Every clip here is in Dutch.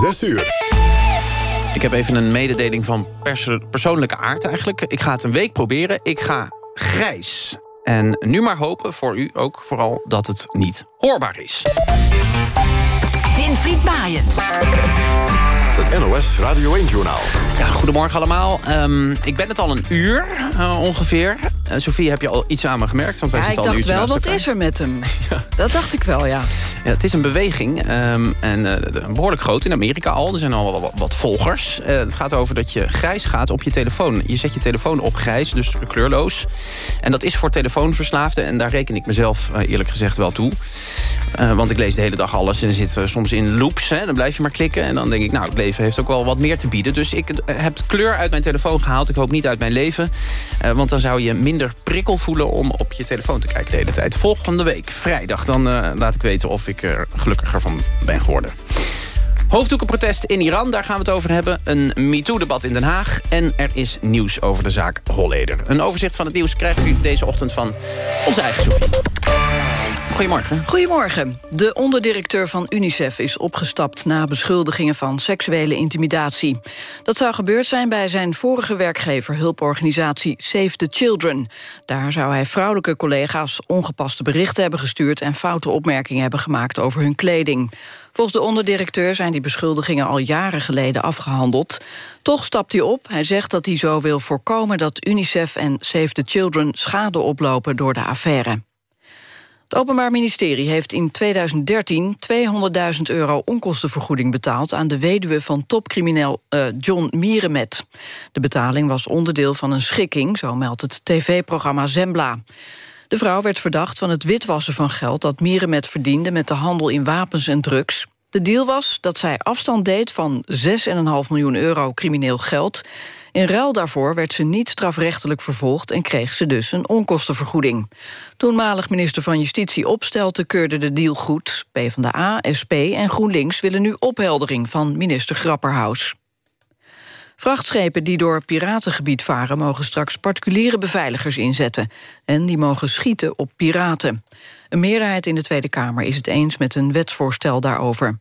6 uur. Ik heb even een mededeling van perso persoonlijke aard eigenlijk. Ik ga het een week proberen. Ik ga grijs. En nu maar hopen, voor u ook vooral, dat het niet hoorbaar is. Winfried Maaiens. Het NOS Radio 1-journaal. Ja, goedemorgen allemaal. Um, ik ben het al een uur uh, ongeveer. Uh, Sofie, heb je al iets aan me gemerkt? Want wij ja, zitten ik al dacht een wel, wat is er met hem? ja. Dat dacht ik wel, ja. ja het is een beweging. Um, en uh, behoorlijk groot in Amerika al. Er zijn al wat, wat volgers. het gaat over dat je grijs gaat op je telefoon. Je zet je telefoon op grijs, dus kleurloos. En dat is voor telefoonverslaafden. En daar reken ik mezelf eerlijk gezegd wel toe. want ik lees de hele dag alles en zit soms in loops. Hè. Dan blijf je maar klikken. En dan denk ik, nou, het leven heeft ook wel wat meer te bieden. Dus ik heb kleur uit mijn telefoon gehaald. Ik hoop niet uit mijn leven. Want dan zou je minder prikkel voelen om op je telefoon te kijken de hele tijd. Volgende week, vrijdag, dan uh, laat ik weten of ik er gelukkiger van ben geworden. Hoofddoekenprotest in Iran, daar gaan we het over hebben. Een MeToo-debat in Den Haag. En er is nieuws over de zaak Holleder. Een overzicht van het nieuws krijgt u deze ochtend van onze eigen Sofie. Goedemorgen. Goedemorgen. De onderdirecteur van UNICEF is opgestapt... na beschuldigingen van seksuele intimidatie. Dat zou gebeurd zijn bij zijn vorige werkgever... hulporganisatie Save the Children. Daar zou hij vrouwelijke collega's ongepaste berichten hebben gestuurd... en foute opmerkingen hebben gemaakt over hun kleding. Volgens de onderdirecteur zijn die beschuldigingen al jaren geleden afgehandeld. Toch stapt hij op. Hij zegt dat hij zo wil voorkomen dat UNICEF en Save the Children schade oplopen door de affaire. Het Openbaar Ministerie heeft in 2013 200.000 euro onkostenvergoeding betaald aan de weduwe van topcrimineel uh, John Mierenmet. De betaling was onderdeel van een schikking, zo meldt het tv-programma Zembla. De vrouw werd verdacht van het witwassen van geld dat Mierenmet verdiende met de handel in wapens en drugs. De deal was dat zij afstand deed van 6,5 miljoen euro crimineel geld. In ruil daarvoor werd ze niet strafrechtelijk vervolgd... en kreeg ze dus een onkostenvergoeding. Toenmalig minister van Justitie Opstelten keurde de deal goed. PvdA, SP en GroenLinks willen nu opheldering van minister Grapperhaus. Vrachtschepen die door piratengebied varen... mogen straks particuliere beveiligers inzetten. En die mogen schieten op piraten. Een meerderheid in de Tweede Kamer is het eens met een wetsvoorstel daarover.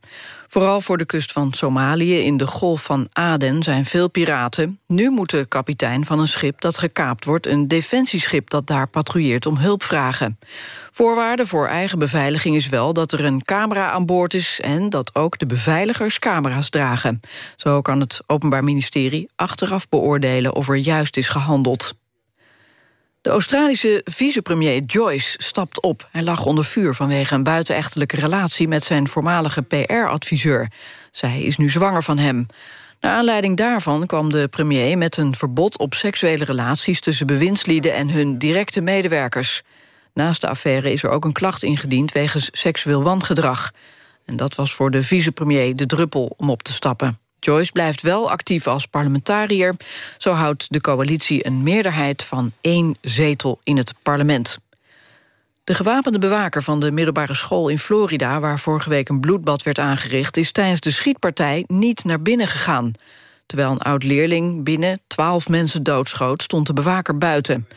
Vooral voor de kust van Somalië in de golf van Aden zijn veel piraten. Nu moet de kapitein van een schip dat gekaapt wordt... een defensieschip dat daar patrouilleert om hulp vragen. Voorwaarde voor eigen beveiliging is wel dat er een camera aan boord is... en dat ook de beveiligers camera's dragen. Zo kan het Openbaar Ministerie achteraf beoordelen of er juist is gehandeld. De Australische vicepremier Joyce stapt op. Hij lag onder vuur vanwege een buitenechtelijke relatie... met zijn voormalige PR-adviseur. Zij is nu zwanger van hem. Naar aanleiding daarvan kwam de premier met een verbod op seksuele relaties... tussen bewindslieden en hun directe medewerkers. Naast de affaire is er ook een klacht ingediend wegens seksueel wangedrag. En dat was voor de vicepremier de druppel om op te stappen. Joyce blijft wel actief als parlementariër. Zo houdt de coalitie een meerderheid van één zetel in het parlement. De gewapende bewaker van de middelbare school in Florida... waar vorige week een bloedbad werd aangericht... is tijdens de schietpartij niet naar binnen gegaan. Terwijl een oud-leerling binnen twaalf mensen doodschoot... stond de bewaker buiten.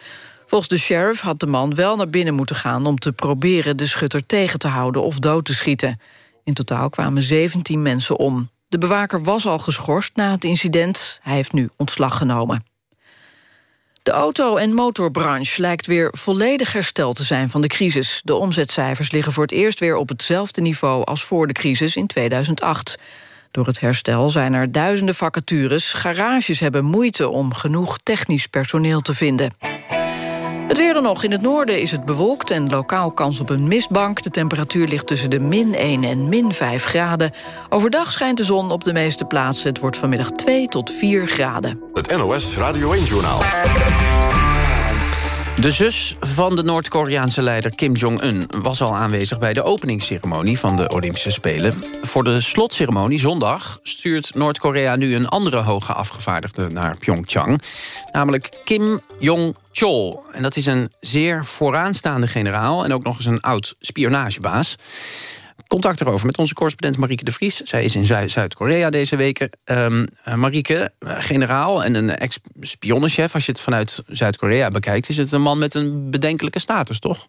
Volgens de sheriff had de man wel naar binnen moeten gaan... om te proberen de schutter tegen te houden of dood te schieten. In totaal kwamen 17 mensen om. De bewaker was al geschorst na het incident. Hij heeft nu ontslag genomen. De auto- en motorbranche lijkt weer volledig hersteld te zijn van de crisis. De omzetcijfers liggen voor het eerst weer op hetzelfde niveau... als voor de crisis in 2008. Door het herstel zijn er duizenden vacatures. Garages hebben moeite om genoeg technisch personeel te vinden. Het weer dan nog. In het noorden is het bewolkt en lokaal kans op een mistbank. De temperatuur ligt tussen de min 1 en min 5 graden. Overdag schijnt de zon op de meeste plaatsen. Het wordt vanmiddag 2 tot 4 graden. Het NOS Radio 1-journaal. De zus van de Noord-Koreaanse leider Kim Jong-un... was al aanwezig bij de openingsceremonie van de Olympische Spelen. Voor de slotceremonie zondag stuurt Noord-Korea nu... een andere hoge afgevaardigde naar Pyeongchang. Namelijk Kim Jong-chol. En dat is een zeer vooraanstaande generaal... en ook nog eens een oud spionagebaas. Contact erover met onze correspondent Marieke de Vries. Zij is in Zuid-Korea deze weken. Um, Marieke, generaal en een ex-spionnenchef... als je het vanuit Zuid-Korea bekijkt... is het een man met een bedenkelijke status, toch?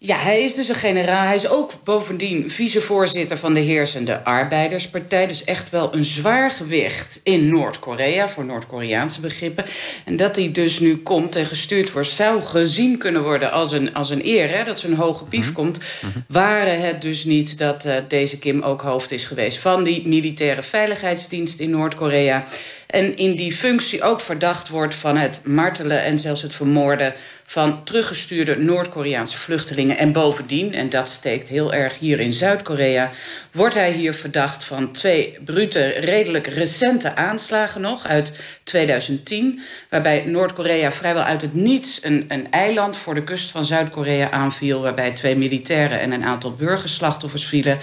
Ja, hij is dus een generaal. Hij is ook bovendien vicevoorzitter van de heersende Arbeiderspartij. Dus echt wel een zwaar gewicht in Noord-Korea, voor Noord-Koreaanse begrippen. En dat hij dus nu komt en gestuurd wordt, zou gezien kunnen worden als een, als een eer. Hè, dat zo'n hoge pief mhm. komt. Mhm. Waren het dus niet dat uh, deze Kim ook hoofd is geweest van die militaire veiligheidsdienst in Noord-Korea. En in die functie ook verdacht wordt van het martelen en zelfs het vermoorden van teruggestuurde Noord-Koreaanse vluchtelingen. En bovendien, en dat steekt heel erg hier in Zuid-Korea... wordt hij hier verdacht van twee brute, redelijk recente aanslagen nog... uit 2010, waarbij Noord-Korea vrijwel uit het niets... Een, een eiland voor de kust van Zuid-Korea aanviel... waarbij twee militairen en een aantal burgerslachtoffers vielen...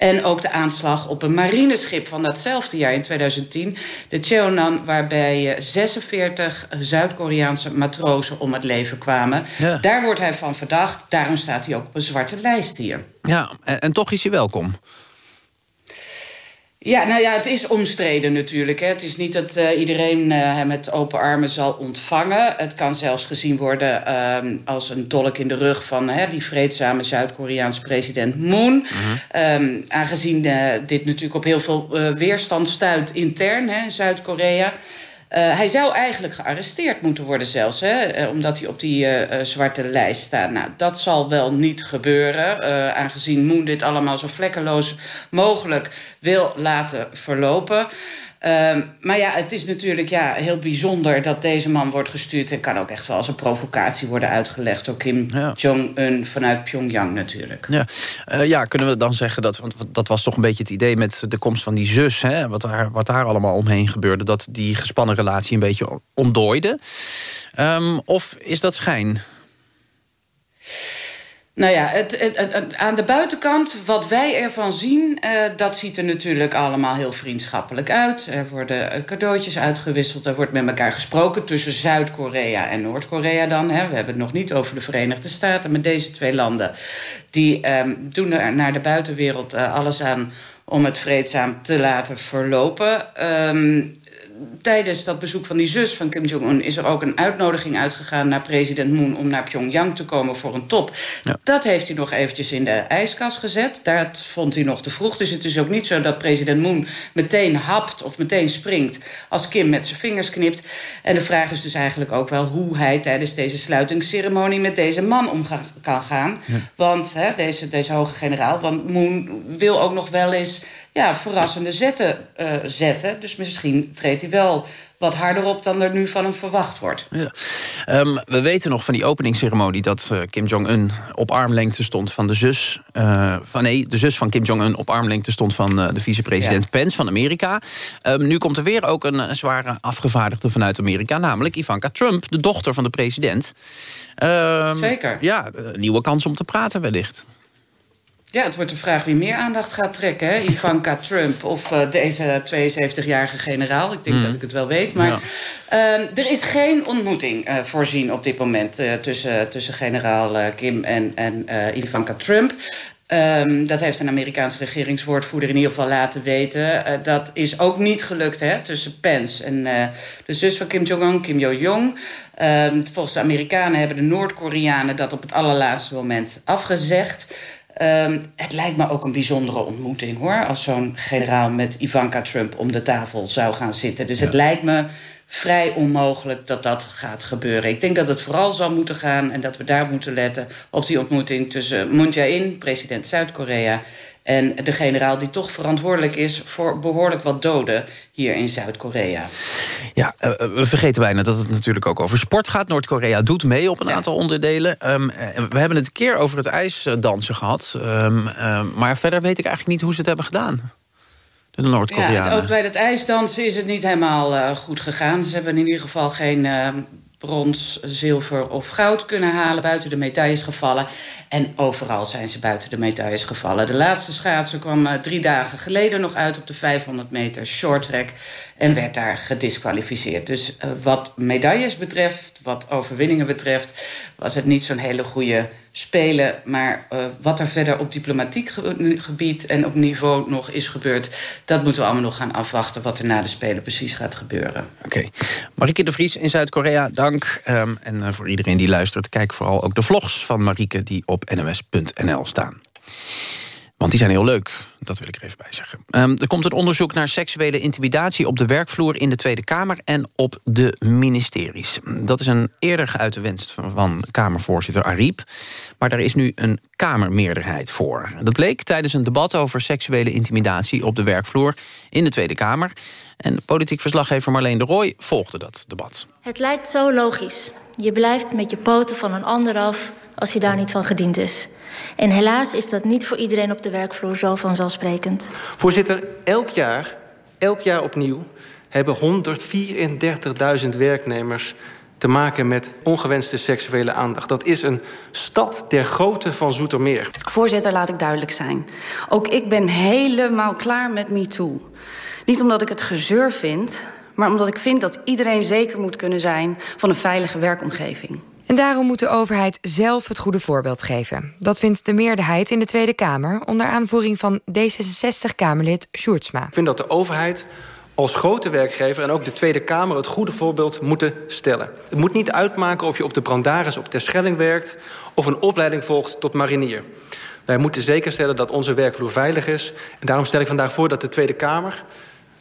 En ook de aanslag op een marineschip van datzelfde jaar in 2010. De Cheonan, waarbij 46 eh, Zuid-Koreaanse matrozen om het leven kwamen. Daar wordt hij van verdacht. Daarom staat hij ook op een zwarte lijst hier. Ja, en, en toch is hij welkom. Ja, nou ja, het is omstreden natuurlijk. Hè. Het is niet dat uh, iedereen uh, hem met open armen zal ontvangen. Het kan zelfs gezien worden uh, als een dolk in de rug van hè, die vreedzame Zuid-Koreaanse president Moon. -huh. um, aangezien uh, dit natuurlijk op heel veel weerstand stuit intern hè, in Zuid-Korea. Uh, hij zou eigenlijk gearresteerd moeten worden zelfs, hè, eh, omdat hij op die uh, zwarte lijst staat. Nou, dat zal wel niet gebeuren, aangezien Moon dit allemaal zo vlekkeloos mogelijk wil laten verlopen. Uh, maar ja, het is natuurlijk ja, heel bijzonder dat deze man wordt gestuurd... en kan ook echt wel als een provocatie worden uitgelegd... door Kim Jong-un vanuit Pyongyang natuurlijk. Ja. Uh, ja, kunnen we dan zeggen dat... want dat was toch een beetje het idee met de komst van die zus... Hè, wat, daar, wat daar allemaal omheen gebeurde... dat die gespannen relatie een beetje ontdooide. Um, of is dat schijn? Nou ja, het, aan de buitenkant, wat wij ervan zien... Uh, dat ziet er natuurlijk allemaal heel vriendschappelijk uit. Er worden eh, cadeautjes uitgewisseld. Er wordt met elkaar gesproken tussen Zuid-Korea en Noord-Korea dan. Hè. We hebben het nog niet over de Verenigde Staten. Maar deze twee landen die um, doen er naar de buitenwereld uh, alles aan om het vreedzaam te laten verlopen. Um, tijdens dat bezoek van die zus van Kim Jong-un... is er ook een uitnodiging uitgegaan naar president Moon... om naar Pyongyang te komen voor een top. Ja. Dat heeft hij nog eventjes in de ijskast gezet. Dat vond hij nog te vroeg. Dus het is ook niet zo dat president Moon meteen hapt... of meteen springt als Kim met zijn vingers knipt. En de vraag is dus eigenlijk ook wel... hoe hij tijdens deze sluitingsceremonie met deze man om kan gaan. Ja. Want hè, deze, deze hoge generaal... want Moon wil ook nog wel eens ja, verrassende zetten uh, zetten. Dus misschien treedt hij wel wat harder op dan er nu van hem verwacht wordt. Ja. Um, we weten nog van die openingsceremonie... dat uh, Kim Jong-un op armlengte stond van de zus... Uh, van, nee, de zus van Kim Jong-un op armlengte stond van de vicepresident ja. Pence van Amerika. Um, nu komt er weer ook een, een, zware afgevaardigde vanuit Amerika... namelijk Ivanka Trump, de dochter van de president. Um, Zeker. Ja, nieuwe kans om te praten wellicht. Ja, het wordt de vraag wie meer aandacht gaat trekken. Hè? Ivanka Trump of uh, deze 72-jarige generaal. Ik denk mm. dat ik het wel weet. Maar ja. uh, er is geen ontmoeting uh, voorzien op dit moment... Uh, tussen, tussen generaal Kim en, en Ivanka Trump. Um, dat heeft een Amerikaanse regeringswoordvoerder in ieder geval laten weten. Uh, dat is ook niet gelukt hè, tussen Pence en uh, de zus van Kim Jong-un, Kim Yo-jong. Um, volgens de Amerikanen hebben de Noord-Koreanen dat op het allerlaatste moment afgezegd. Um, het lijkt me ook een bijzondere ontmoeting hoor. Als zo'n generaal met Ivanka Trump om de tafel zou gaan zitten. Dus ja. het lijkt me vrij onmogelijk dat dat gaat gebeuren. Ik denk dat het vooral zal moeten gaan en dat we daar moeten letten op die ontmoeting tussen Moon Jae-in, president Zuid-Korea, en de generaal die toch verantwoordelijk is voor behoorlijk wat doden hier in Zuid-Korea. Ja, uh, we vergeten bijna dat het natuurlijk ook over sport gaat. Noord-Korea doet mee op een ja. aantal onderdelen. Um, we hebben het een keer over het ijsdansen gehad. Um, um, maar verder weet ik eigenlijk niet hoe ze het hebben gedaan. De Noord-Koreanen. Ja, ook bij het ijsdansen is het niet helemaal uh, goed gegaan. Ze hebben in ieder geval geen uh, brons, zilver of goud kunnen halen. Buiten de medailles gevallen. En overal zijn ze buiten de medailles gevallen. De laatste schaatser kwam uh, drie dagen geleden nog uit op de 500 meter short track. En werd daar gedisqualificeerd. Dus uh, wat medailles betreft, wat overwinningen betreft... was het niet zo'n hele goede spelen. Maar uh, wat er verder op diplomatiek gebied en op niveau nog is gebeurd... dat moeten we allemaal nog gaan afwachten wat er na de Spelen precies gaat gebeuren. Oké. Okay. Marieke de Vries in Zuid-Korea, dank. Um, en uh, voor iedereen die luistert, kijk vooral ook de vlogs van Marieke... die op nws.nl staan. Want die zijn heel leuk, dat wil ik er even bij zeggen. Um, er komt een onderzoek naar seksuele intimidatie op de werkvloer in de Tweede Kamer en op de ministeries. Dat is een eerder geuite wens van Kamervoorzitter Ariep. Maar daar is nu een Kamermeerderheid voor. Dat bleek tijdens een debat over seksuele intimidatie op de werkvloer in de Tweede Kamer. En politiek verslaggever Marleen de Rooij volgde dat debat. Het lijkt zo logisch. Je blijft met je poten van een ander af als je daar niet van gediend is. En helaas is dat niet voor iedereen op de werkvloer zo vanzelfsprekend. Voorzitter, elk jaar, elk jaar opnieuw... hebben 134.000 werknemers te maken met ongewenste seksuele aandacht. Dat is een stad ter grootte van Zoetermeer. Voorzitter, laat ik duidelijk zijn. Ook ik ben helemaal klaar met MeToo. Niet omdat ik het gezeur vind, maar omdat ik vind dat iedereen zeker moet kunnen zijn van een veilige werkomgeving. En daarom moet de overheid zelf het goede voorbeeld geven. Dat vindt de meerderheid in de Tweede Kamer... onder aanvoering van D66-Kamerlid Sjoerdsma. Ik vind dat de overheid als grote werkgever en ook de Tweede Kamer... het goede voorbeeld moeten stellen. Het moet niet uitmaken of je op de Brandaris op Terschelling werkt... of een opleiding volgt tot marinier. Wij moeten zeker stellen dat onze werkvloer veilig is. En daarom stel ik vandaag voor dat de Tweede Kamer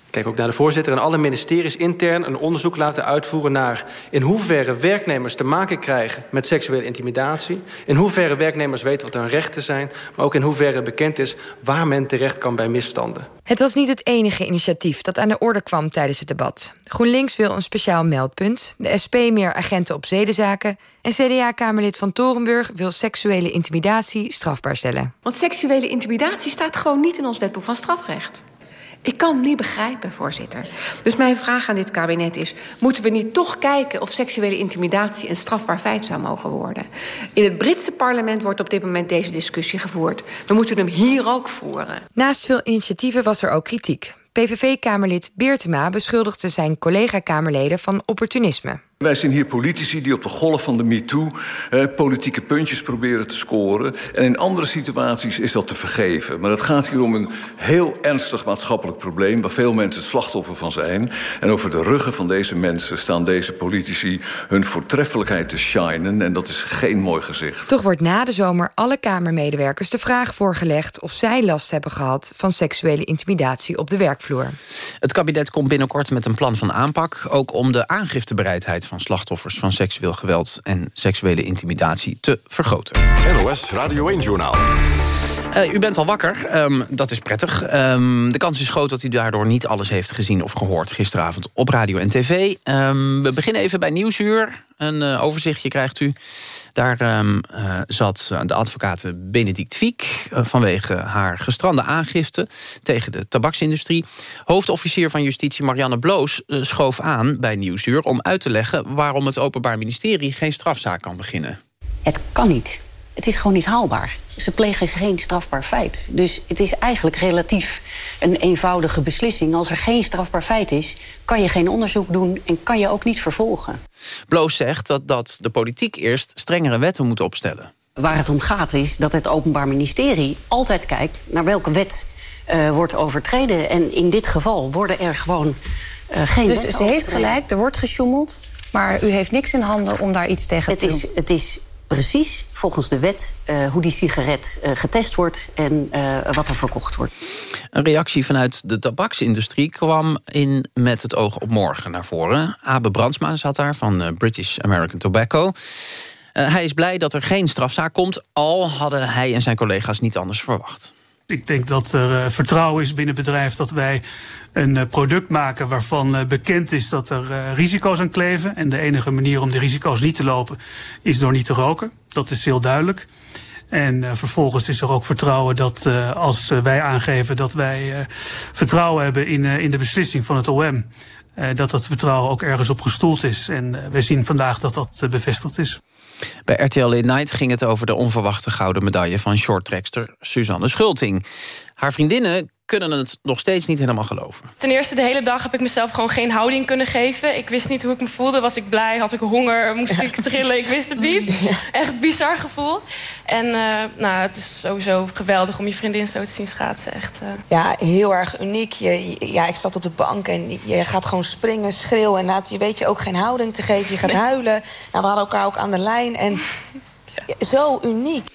kijk ook naar de voorzitter... en alle ministeries intern een onderzoek laten uitvoeren naar... in hoeverre werknemers te maken krijgen met seksuele intimidatie... in hoeverre werknemers weten wat hun rechten zijn... maar ook in hoeverre bekend is waar men terecht kan bij misstanden. Het was niet het enige initiatief dat aan de orde kwam tijdens het debat. GroenLinks wil een speciaal meldpunt, de SP meer agenten op zedenzaken... en CDA-kamerlid van Torenburg wil seksuele intimidatie strafbaar stellen. Want seksuele intimidatie staat gewoon niet in ons wetboek van strafrecht. Ik kan niet begrijpen, voorzitter. Dus mijn vraag aan dit kabinet is... moeten we niet toch kijken of seksuele intimidatie... een strafbaar feit zou mogen worden? In het Britse parlement wordt op dit moment deze discussie gevoerd. We moeten hem hier ook voeren. Naast veel initiatieven was er ook kritiek. PVV-kamerlid Beertema beschuldigde zijn collega-kamerleden van opportunisme. Wij zijn hier politici die op de golf van de MeToo eh, politieke puntjes proberen te scoren. En in andere situaties is dat te vergeven. Maar het gaat hier om een heel ernstig maatschappelijk probleem... waar veel mensen het slachtoffer van zijn. En over de ruggen van deze mensen staan deze politici... hun voortreffelijkheid te shinen. En dat is geen mooi gezicht. Toch wordt na de zomer alle Kamermedewerkers de vraag voorgelegd... of zij last hebben gehad van seksuele intimidatie op de werkvloer. Het kabinet komt binnenkort met een plan van aanpak... ook om de aangiftebereidheid van slachtoffers van seksueel geweld en seksuele intimidatie te vergroten. NOS Radio 1-journaal. Uh, u bent al wakker, um, dat is prettig. Um, de kans is groot dat u daardoor niet alles heeft gezien of gehoord... gisteravond op radio en tv. Um, we beginnen even bij Nieuwsuur. Een uh, overzichtje krijgt u. Daar um, uh, zat de advocaat Benedict Fiek... Uh, vanwege haar gestrande aangifte tegen de tabaksindustrie. Hoofdofficier van Justitie Marianne Bloos schoof aan bij Nieuwsuur... om uit te leggen waarom het Openbaar Ministerie geen strafzaak kan beginnen. Het kan niet. Het is gewoon niet haalbaar. Ze plegen geen strafbaar feit. Dus het is eigenlijk relatief een eenvoudige beslissing. Als er geen strafbaar feit is, kan je geen onderzoek doen... en kan je ook niet vervolgen. Bloos zegt dat, dat de politiek eerst strengere wetten moet opstellen. Waar het om gaat is dat het Openbaar Ministerie altijd kijkt... naar welke wet uh, wordt overtreden. En in dit geval worden er gewoon uh, geen Dus ze heeft gelijk, er wordt gesjoemeld... maar u heeft niks in handen om daar iets tegen het te doen? Is, het is precies volgens de wet uh, hoe die sigaret uh, getest wordt en uh, wat er verkocht wordt. Een reactie vanuit de tabaksindustrie kwam in met het oog op morgen naar voren. Abe Brandsma zat daar van British American Tobacco. hij is blij dat er geen strafzaak komt, al hadden hij en zijn collega's niet anders verwacht. Ik denk dat er uh, vertrouwen is binnen bedrijf dat wij een uh, product maken waarvan uh, bekend is dat er risico's aan kleven. En de enige manier om die risico's niet te lopen is door niet te roken. Dat is heel duidelijk. En vervolgens is er ook vertrouwen dat als wij aangeven dat wij vertrouwen hebben in, in de beslissing van het OM. dat dat vertrouwen ook ergens op gestoeld is. En wij zien vandaag dat dat bevestigd is. Bij RTL Late Night ging het over de onverwachte gouden medaille... van shorttrackster Suzanne Schulting. Haar vriendinnen kunnen het nog steeds niet helemaal geloven. Ten eerste, de hele dag heb ik mezelf gewoon geen houding kunnen geven. Ik wist niet hoe ik me voelde. Was ik blij? Had ik honger? Moest ik trillen? Ik wist het niet. Echt een bizar gevoel. En uh, nou, het is sowieso geweldig om je vriendin zo te zien schaatsen. Echt, uh... Ja, heel erg uniek. Je, ja, ik zat op de bank en je gaat gewoon springen, schreeuwen. En laat, je weet je ook geen houding te geven. Je gaat huilen. Nou, we hadden elkaar ook aan de lijn. En ja. zo uniek.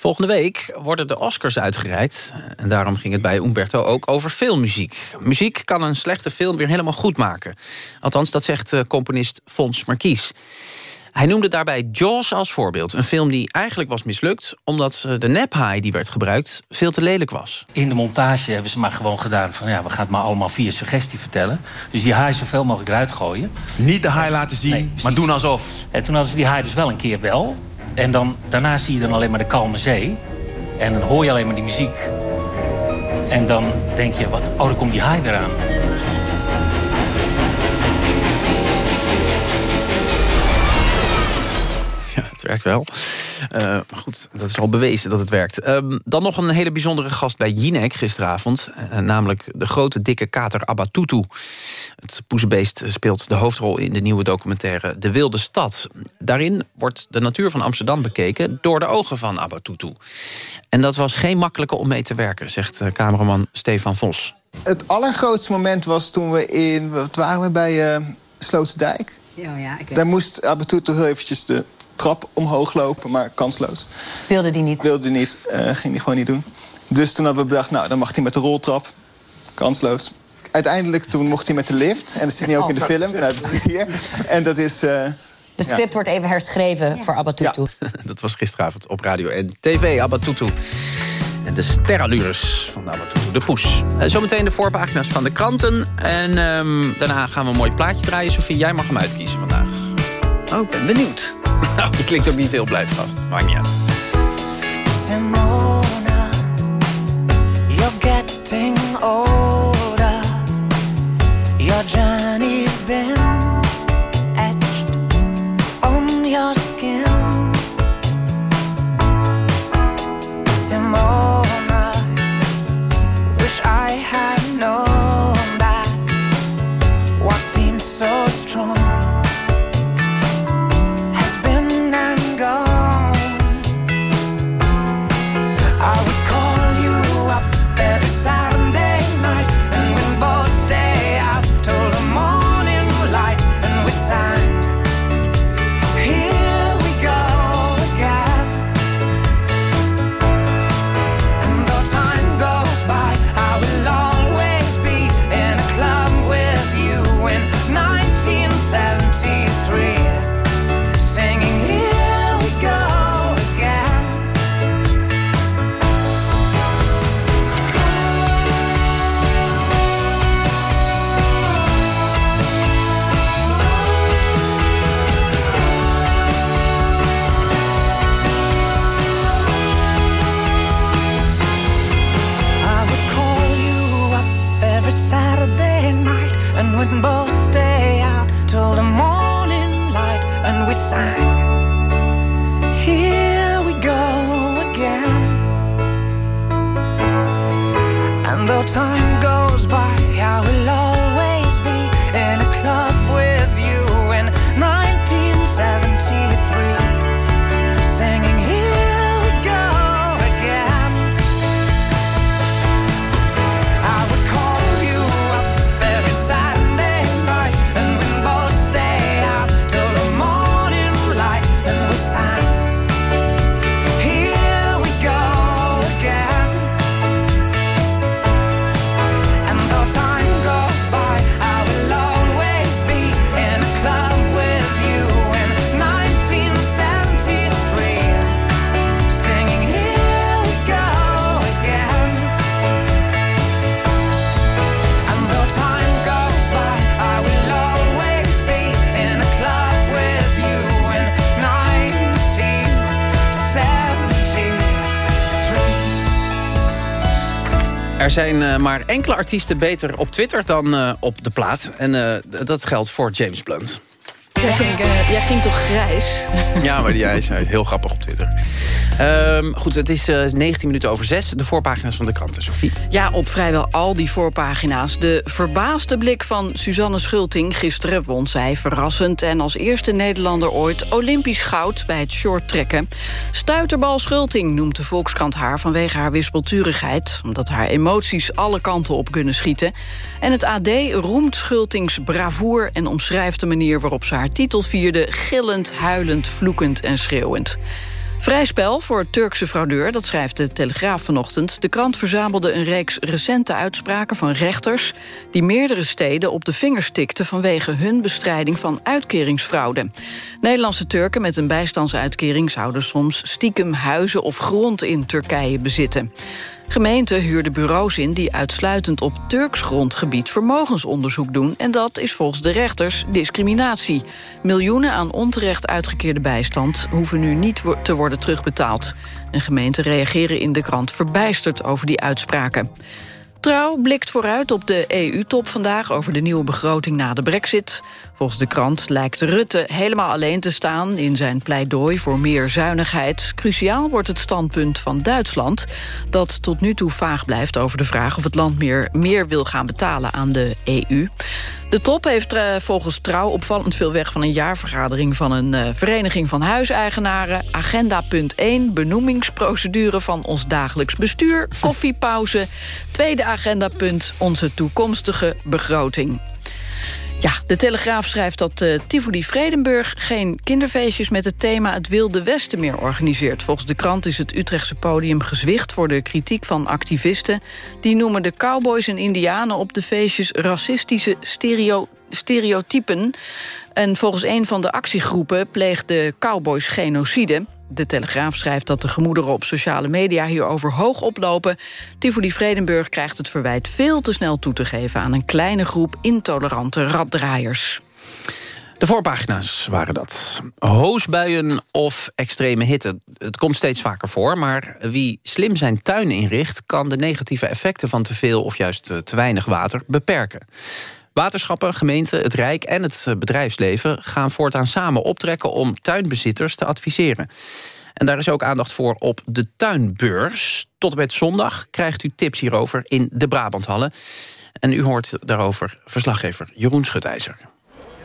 Volgende week worden de Oscars uitgereikt. En daarom ging het bij Umberto ook over filmmuziek. Muziek kan een slechte film weer helemaal goed maken. Althans, dat zegt eh, componist Fons Marquies. Hij noemde daarbij Jaws als voorbeeld. Een film die eigenlijk was mislukt... omdat eh, de nephaai die werd gebruikt veel te lelijk was. In de montage hebben ze maar gewoon gedaan van... ja, we gaan het maar allemaal via suggestie vertellen. Dus die haai zoveel mogelijk eruit gooien. Niet de haai laten zien, maar doen alsof. En toen hadden ze die haai dus wel een keer wel. En dan, daarna zie je dan alleen maar de kalme zee. En dan hoor je alleen maar die muziek. En dan denk je, wat, oh, dan komt die haai weer aan. Het werkt wel. Uh, maar goed, dat is al bewezen dat het werkt. Uh, dan nog een hele bijzondere gast bij Jinek gisteravond. Uh, namelijk de grote dikke kater Abatutu. Het poezenbeest speelt de hoofdrol in de nieuwe documentaire De Wilde Stad. Daarin wordt de natuur van Amsterdam bekeken door de ogen van Abatutu. En dat was geen makkelijke om mee te werken, zegt cameraman Stefan Vos. Het allergrootste moment was toen we in... Wat waren we bij uh, Sloterdijk? Ja, ja, ik Daar moest Abatutu heel eventjes de trap omhoog lopen, maar kansloos. Wilde die niet? Wilde die niet, uh, ging hij gewoon niet doen. Dus toen hadden we bedacht, nou, dan mag hij met de roltrap. Kansloos. Uiteindelijk toen mocht hij met de lift. En dat zit nu ook in de film. Nou, dat zit hier. En dat is... Uh, de script ja. wordt even herschreven ja. voor Abatutu. Ja. dat was gisteravond op radio en tv, Abatutu. En de sterallures van Abatutu, de poes. Uh, zometeen de voorpagina's van de kranten. En um, daarna gaan we een mooi plaatje draaien. Sofie, jij mag hem uitkiezen vandaag. Oh, ik ben benieuwd. Nou, je klinkt ook niet heel blij vast. Maakt niet uit. Simona, you're getting older. Your journey's been Er zijn uh, maar enkele artiesten beter op Twitter dan uh, op de plaat. En uh, dat geldt voor James Blunt. Jij ging, eh, jij ging toch grijs? Ja, maar die, hij is hij is heel grappig op Twitter. Ehm, goed, het is eh, 19 minuten over 6. De voorpagina's van de kranten, Sophie. Ja, op vrijwel al die voorpagina's. De verbaasde blik van Suzanne Schulting. Gisteren won zij verrassend en als eerste Nederlander ooit... Olympisch goud bij het shorttrekken. Stuiterbal Schulting noemt de Volkskrant haar... vanwege haar wispelturigheid, omdat haar emoties alle kanten op kunnen schieten. En het AD roemt Schultings bravoer... en omschrijft de manier waarop ze haar titel vierde... gillend, huilend, vloekend en schreeuwend. Vrij spel voor Turkse fraudeur, dat schrijft de Telegraaf vanochtend. De krant verzamelde een reeks recente uitspraken van rechters... die meerdere steden op de vingers tikten... vanwege hun bestrijding van uitkeringsfraude. Nederlandse Turken met een bijstandsuitkering... zouden soms stiekem huizen of grond in Turkije bezitten. Gemeenten huurden bureaus in die uitsluitend op Turks grondgebied vermogensonderzoek doen. En dat is volgens de rechters discriminatie. Miljoenen aan onterecht uitgekeerde bijstand hoeven nu niet te worden terugbetaald. En gemeenten reageren in de krant verbijsterd over die uitspraken. Trouw blikt vooruit op de EU-top vandaag over de nieuwe begroting na de brexit. Volgens de krant lijkt Rutte helemaal alleen te staan in zijn pleidooi voor meer zuinigheid. Cruciaal wordt het standpunt van Duitsland, dat tot nu toe vaag blijft over de vraag of het land meer, meer wil gaan betalen aan de EU. De top heeft eh, volgens Trouw opvallend veel weg van een jaarvergadering van een eh, vereniging van huiseigenaren. Agenda punt 1, benoemingsprocedure van ons dagelijks bestuur, koffiepauze. Tweede agendapunt, onze toekomstige begroting. Ja, de Telegraaf schrijft dat uh, Tivoli Vredenburg... geen kinderfeestjes met het thema het Wilde Westen meer organiseert. Volgens de krant is het Utrechtse podium gezwicht... voor de kritiek van activisten. Die noemen de cowboys en indianen op de feestjes... racistische stereo stereotypen. En volgens een van de actiegroepen pleegt de cowboys genocide. De Telegraaf schrijft dat de gemoederen op sociale media hierover hoog oplopen. Tivoli Vredenburg krijgt het verwijt veel te snel toe te geven... aan een kleine groep intolerante raddraaiers. De voorpagina's waren dat. Hoosbuien of extreme hitte. Het komt steeds vaker voor, maar wie slim zijn tuin inricht... kan de negatieve effecten van te veel of juist eh, te weinig water beperken. Waterschappen, gemeenten, het Rijk en het eh, bedrijfsleven... gaan voortaan samen optrekken om tuinbezitters te adviseren. En daar is ook aandacht voor op de tuinbeurs. Tot en met zondag krijgt u tips hierover in de Brabanthallen. En u hoort daarover verslaggever Jeroen Schutijzer.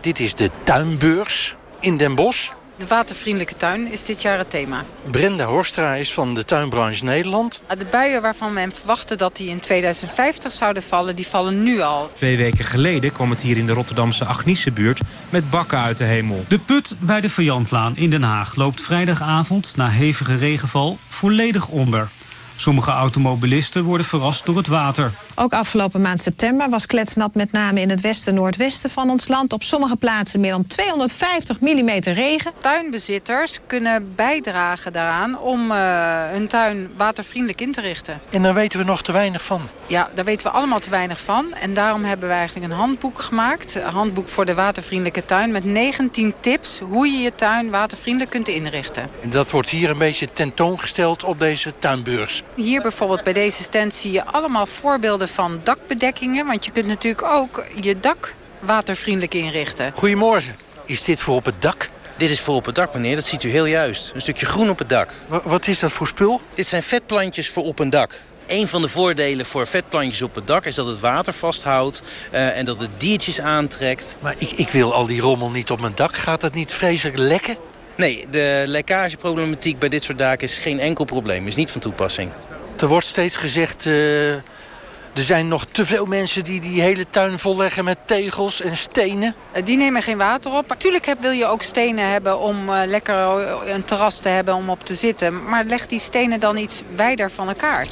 Dit is de tuinbeurs in Den Bosch. De watervriendelijke tuin is dit jaar het thema. Brenda Horstra is van de tuinbranche Nederland. De buien waarvan men verwachtte dat die in 2050 zouden vallen, die vallen nu al. Twee weken geleden kwam het hier in de Rotterdamse Agniesebuurt met bakken uit de hemel. De put bij de Vajantlaan in Den Haag loopt vrijdagavond na hevige regenval volledig onder. Sommige automobilisten worden verrast door het water. Ook afgelopen maand september was kletsnat met name in het westen-noordwesten van ons land. Op sommige plaatsen meer dan 250 mm regen. Tuinbezitters kunnen bijdragen daaraan om uh, hun tuin watervriendelijk in te richten. En daar weten we nog te weinig van. Ja, daar weten we allemaal te weinig van. En daarom hebben we eigenlijk een handboek gemaakt. Een handboek voor de watervriendelijke tuin met 19 tips hoe je je tuin watervriendelijk kunt inrichten. En dat wordt hier een beetje tentoongesteld op deze tuinbeurs. Hier bijvoorbeeld bij deze stand zie je allemaal voorbeelden van dakbedekkingen. Want je kunt natuurlijk ook je dak watervriendelijk inrichten. Goedemorgen. Is dit voor op het dak? Dit is voor op het dak, meneer. Dat ziet u heel juist. Een stukje groen op het dak. W wat is dat voor spul? Dit zijn vetplantjes voor op een dak. Een van de voordelen voor vetplantjes op het dak is dat het water vasthoudt uh, en dat het diertjes aantrekt. Maar ik, ik wil al die rommel niet op mijn dak. Gaat dat niet vreselijk lekken? Nee, de lekkageproblematiek bij dit soort daken is geen enkel probleem. Is niet van toepassing. Er wordt steeds gezegd... Uh, er zijn nog te veel mensen die die hele tuin volleggen met tegels en stenen. Die nemen geen water op. Natuurlijk wil je ook stenen hebben om uh, lekker een terras te hebben om op te zitten. Maar leg die stenen dan iets wijder van elkaar.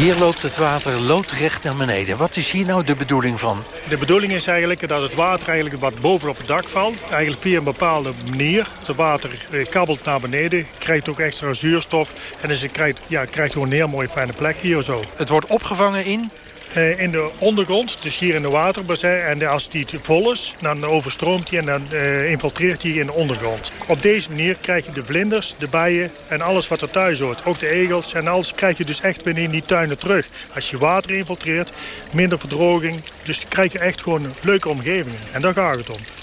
Hier loopt het water loodrecht naar beneden. Wat is hier nou de bedoeling van? De bedoeling is eigenlijk dat het water eigenlijk wat bovenop het dak valt. Eigenlijk via een bepaalde manier. Het water kabbelt naar beneden, krijgt ook extra zuurstof. En dus het krijgt, ja, krijgt gewoon een heel mooie fijne plek hier zo. Het wordt opgevangen in? Eh, in de ondergrond, dus hier in de waterbassin. En als die vol is, dan overstroomt hij en dan eh, infiltreert hij in de ondergrond. Op deze manier krijg je de vlinders, de bijen en alles wat er thuis hoort. Ook de egels en alles krijg je dus echt binnen in die tuinen terug. Als je water infiltreert, minder verdroging. Dus krijg je echt gewoon leuke omgeving. En daar gaat het om.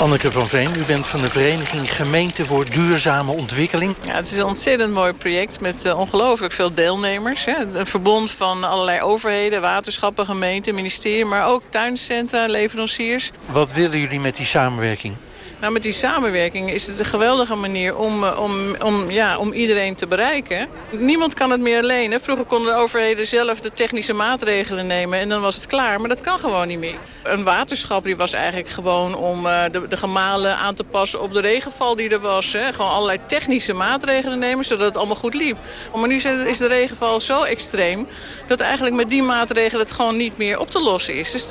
Anneke van Veen, u bent van de Vereniging Gemeente voor Duurzame Ontwikkeling. Ja, het is een ontzettend mooi project met uh, ongelooflijk veel deelnemers. Hè. Een verbond van allerlei overheden, waterschappen, gemeenten, ministerie... maar ook tuincentra, leveranciers. Wat willen jullie met die samenwerking? Nou, met die samenwerking is het een geweldige manier om, eh, om, om, ja, om iedereen te bereiken. Niemand kan het meer alleen. Vroeger konden de overheden zelf de technische maatregelen nemen en dan was het klaar. Maar dat kan gewoon niet meer. Een waterschap die was eigenlijk gewoon om uh, de, de gemalen aan te passen op de regenval die er was. Hè. Gewoon allerlei technische maatregelen nemen zodat het allemaal goed liep. Maar nu is de regenval zo extreem dat eigenlijk met die maatregelen het gewoon niet meer op te lossen is. Dus,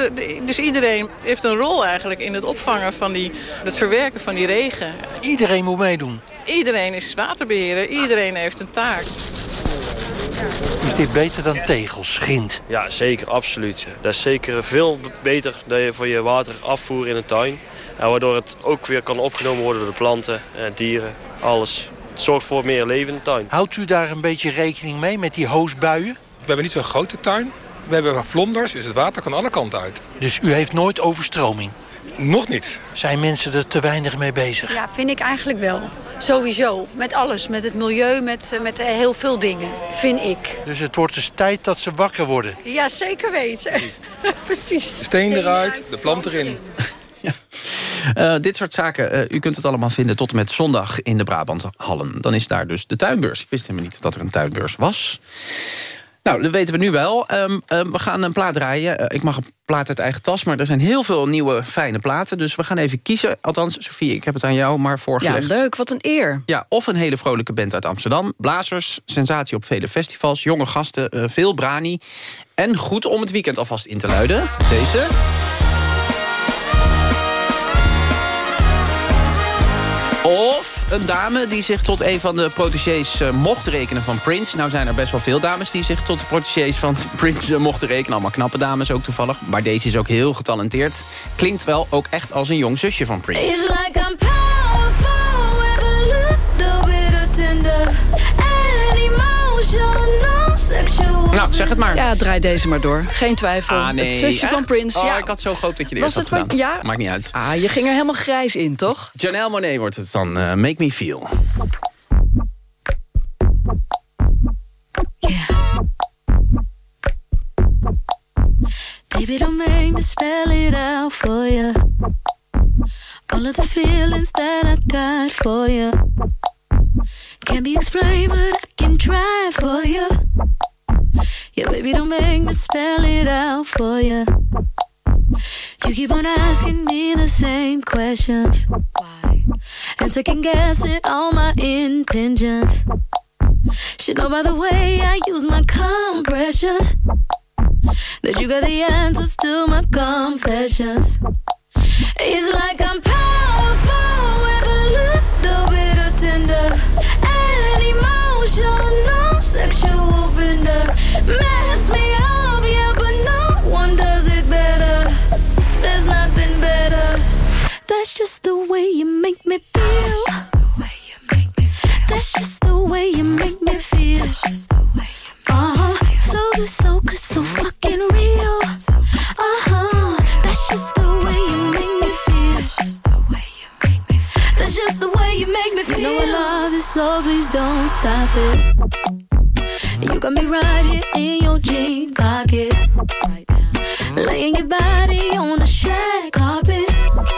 dus iedereen heeft een rol eigenlijk in het opvangen van die, het verwerken van die regen. Iedereen moet meedoen. Iedereen is waterbeheerder. Iedereen heeft een taak. Is dit beter dan tegels, grind? Ja, zeker, absoluut. Dat is zeker veel beter dat je voor je water afvoer in een tuin. En waardoor het ook weer kan opgenomen worden door de planten, dieren, alles. Het zorgt voor meer leven in de tuin. Houdt u daar een beetje rekening mee met die hoosbuien? We hebben niet zo'n grote tuin. We hebben vlonders, dus het water kan alle kanten uit. Dus u heeft nooit overstroming? Nog niet. Zijn mensen er te weinig mee bezig? Ja, vind ik eigenlijk wel. Sowieso. Met alles. Met het milieu, met, met heel veel dingen. Vind ik. Dus het wordt dus tijd dat ze wakker worden? Ja, zeker weten. Precies. De steen eruit, de plant erin. Ja. Uh, dit soort zaken, uh, u kunt het allemaal vinden tot en met zondag in de Brabanthallen. Dan is daar dus de tuinbeurs. Ik wist helemaal niet dat er een tuinbeurs was. Nou, dat weten we nu wel. Um, um, we gaan een plaat draaien. Uh, ik mag een plaat uit eigen tas, maar er zijn heel veel nieuwe fijne platen. Dus we gaan even kiezen. Althans, Sofie, ik heb het aan jou maar voorgelegd. Ja, leuk. Wat een eer. Ja, of een hele vrolijke band uit Amsterdam. Blazers, sensatie op vele festivals, jonge gasten, uh, veel brani. En goed om het weekend alvast in te luiden. Deze... een dame die zich tot een van de protégés uh, mocht rekenen van Prince. Nou zijn er best wel veel dames die zich tot de protégés van Prince uh, mochten rekenen. Allemaal knappe dames ook toevallig. Maar deze is ook heel getalenteerd. Klinkt wel ook echt als een jong zusje van Prince. Nou, zeg het maar. Ja, draai deze maar door. Geen twijfel. Ah, nee. Het zusje Echt? van Prince. Oh, ja. ik had zo gehoopt dat je de eerste had gedaan. ja? Maakt niet uit. Ah, je ging er helemaal grijs in, toch? Janelle Monet wordt het dan. eh, Make Me Feel. Baby, don't make me spell it out for you. All of the feelings that I got for you can't be explained, but I can try for you. Yeah, baby, don't make me spell it out for you. You keep on asking me the same questions. Why? And second guessing all my intentions. Should know by the way I use my compression that you got the answers to my confessions. It's like I'm powerful with a little bit of tender and emotional sexual bender. Mess me up, yeah, but no one does it better. There's nothing better. That's just the way you make me feel. That's just the way you make me feel. Uh-huh. So good, so good, so fucking real. Uh-huh. That's just the way you make me feel. That's just the way you make me feel. You know I love you, so please don't stop it. You got me right here in your jean pocket. Laying your body on the shag carpet.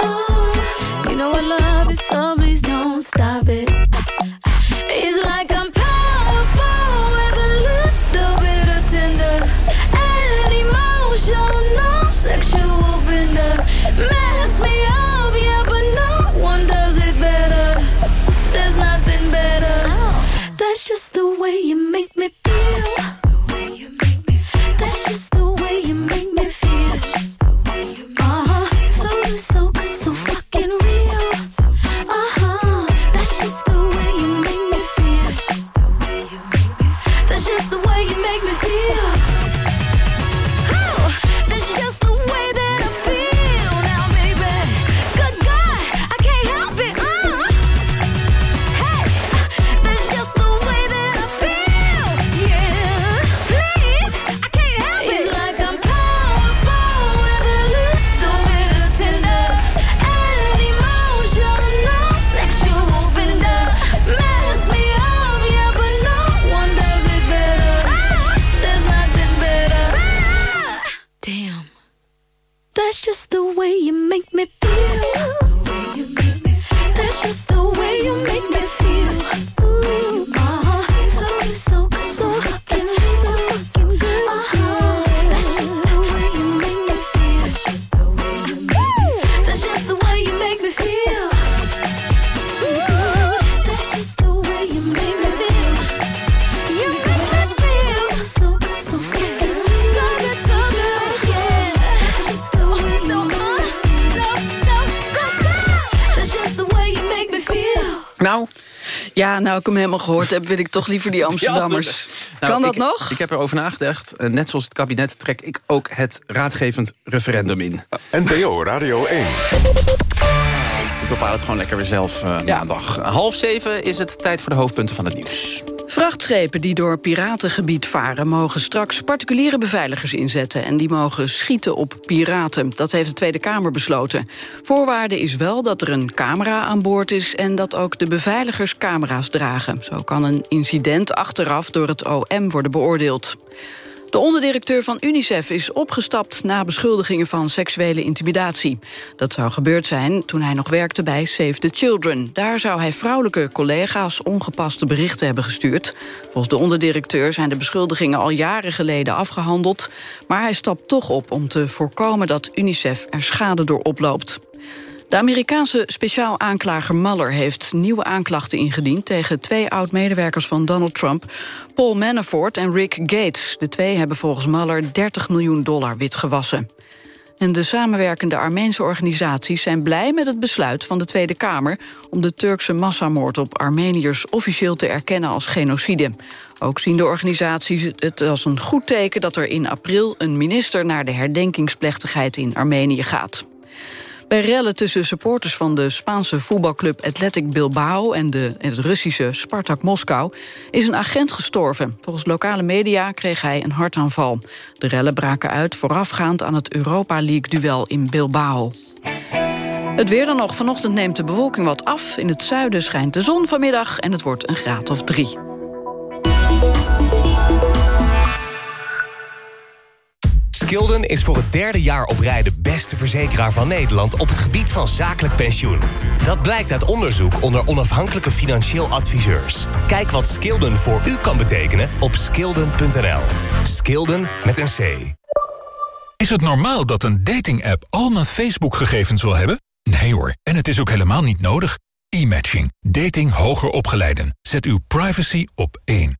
Oh, you know I love it, so please don't stop it. Ja, nou ik hem helemaal gehoord heb, wil ik toch liever die Amsterdammers. Nou, kan dat ik, nog? Ik heb erover nagedacht. Eh, Net zoals het kabinet trek ik ook het raadgevend referendum in. NPO Radio 1. Ik bepaal het gewoon lekker weer zelf eh, maandag. Half zeven is het tijd voor de hoofdpunten van het nieuws. Vrachtschepen die door piratengebied varen... mogen straks particuliere beveiligers inzetten... en die mogen schieten op piraten. Dat heeft de Tweede Kamer besloten. Voorwaarde is wel dat er een camera aan boord is... en dat ook de beveiligers camera's dragen. Zo kan een incident achteraf door het OM worden beoordeeld. De onderdirecteur van UNICEF is opgestapt na beschuldigingen van seksuele intimidatie. Dat zou gebeurd zijn toen hij nog werkte bij Save the Children. Daar zou hij vrouwelijke collega's ongepaste berichten hebben gestuurd. Volgens de onderdirecteur zijn de beschuldigingen al jaren geleden afgehandeld. Maar hij stapt toch op om te voorkomen dat UNICEF er schade door oploopt. De Amerikaanse speciaal aanklager Mueller heeft nieuwe aanklachten ingediend... tegen twee oud-medewerkers van Donald Trump, Paul Manafort en Rick Gates. De twee hebben volgens Mueller 30 miljoen dollar witgewassen. En de samenwerkende Armeense organisaties zijn blij met het besluit van de Tweede Kamer... om de Turkse massamoord op Armeniërs officieel te erkennen als genocide. Ook zien de organisaties het als een goed teken dat er in april... een minister naar de herdenkingsplechtigheid in Armenië gaat. Bij rellen tussen supporters van de Spaanse voetbalclub Athletic Bilbao... en, de, het Russische Spartak Moskou is een agent gestorven. Volgens lokale media kreeg hij een hartaanval. De rellen braken uit voorafgaand aan het Europa League-duel in Bilbao. Het weer dan nog. Vanochtend neemt de bewolking wat af. In het zuiden schijnt de zon vanmiddag en het wordt een graad of drie. Skilden is voor het derde jaar op rij de beste verzekeraar van Nederland op het gebied van zakelijk pensioen. Dat blijkt uit onderzoek onder onafhankelijke financieel adviseurs. Kijk wat Skilden voor u kan betekenen op skilden.nl. Skilden met een C. Is het normaal dat een dating-app al mijn Facebook-gegevens wil hebben? Nee hoor, en het is ook helemaal niet nodig. E-matching. Dating hoger opgeleiden. Zet uw privacy op één.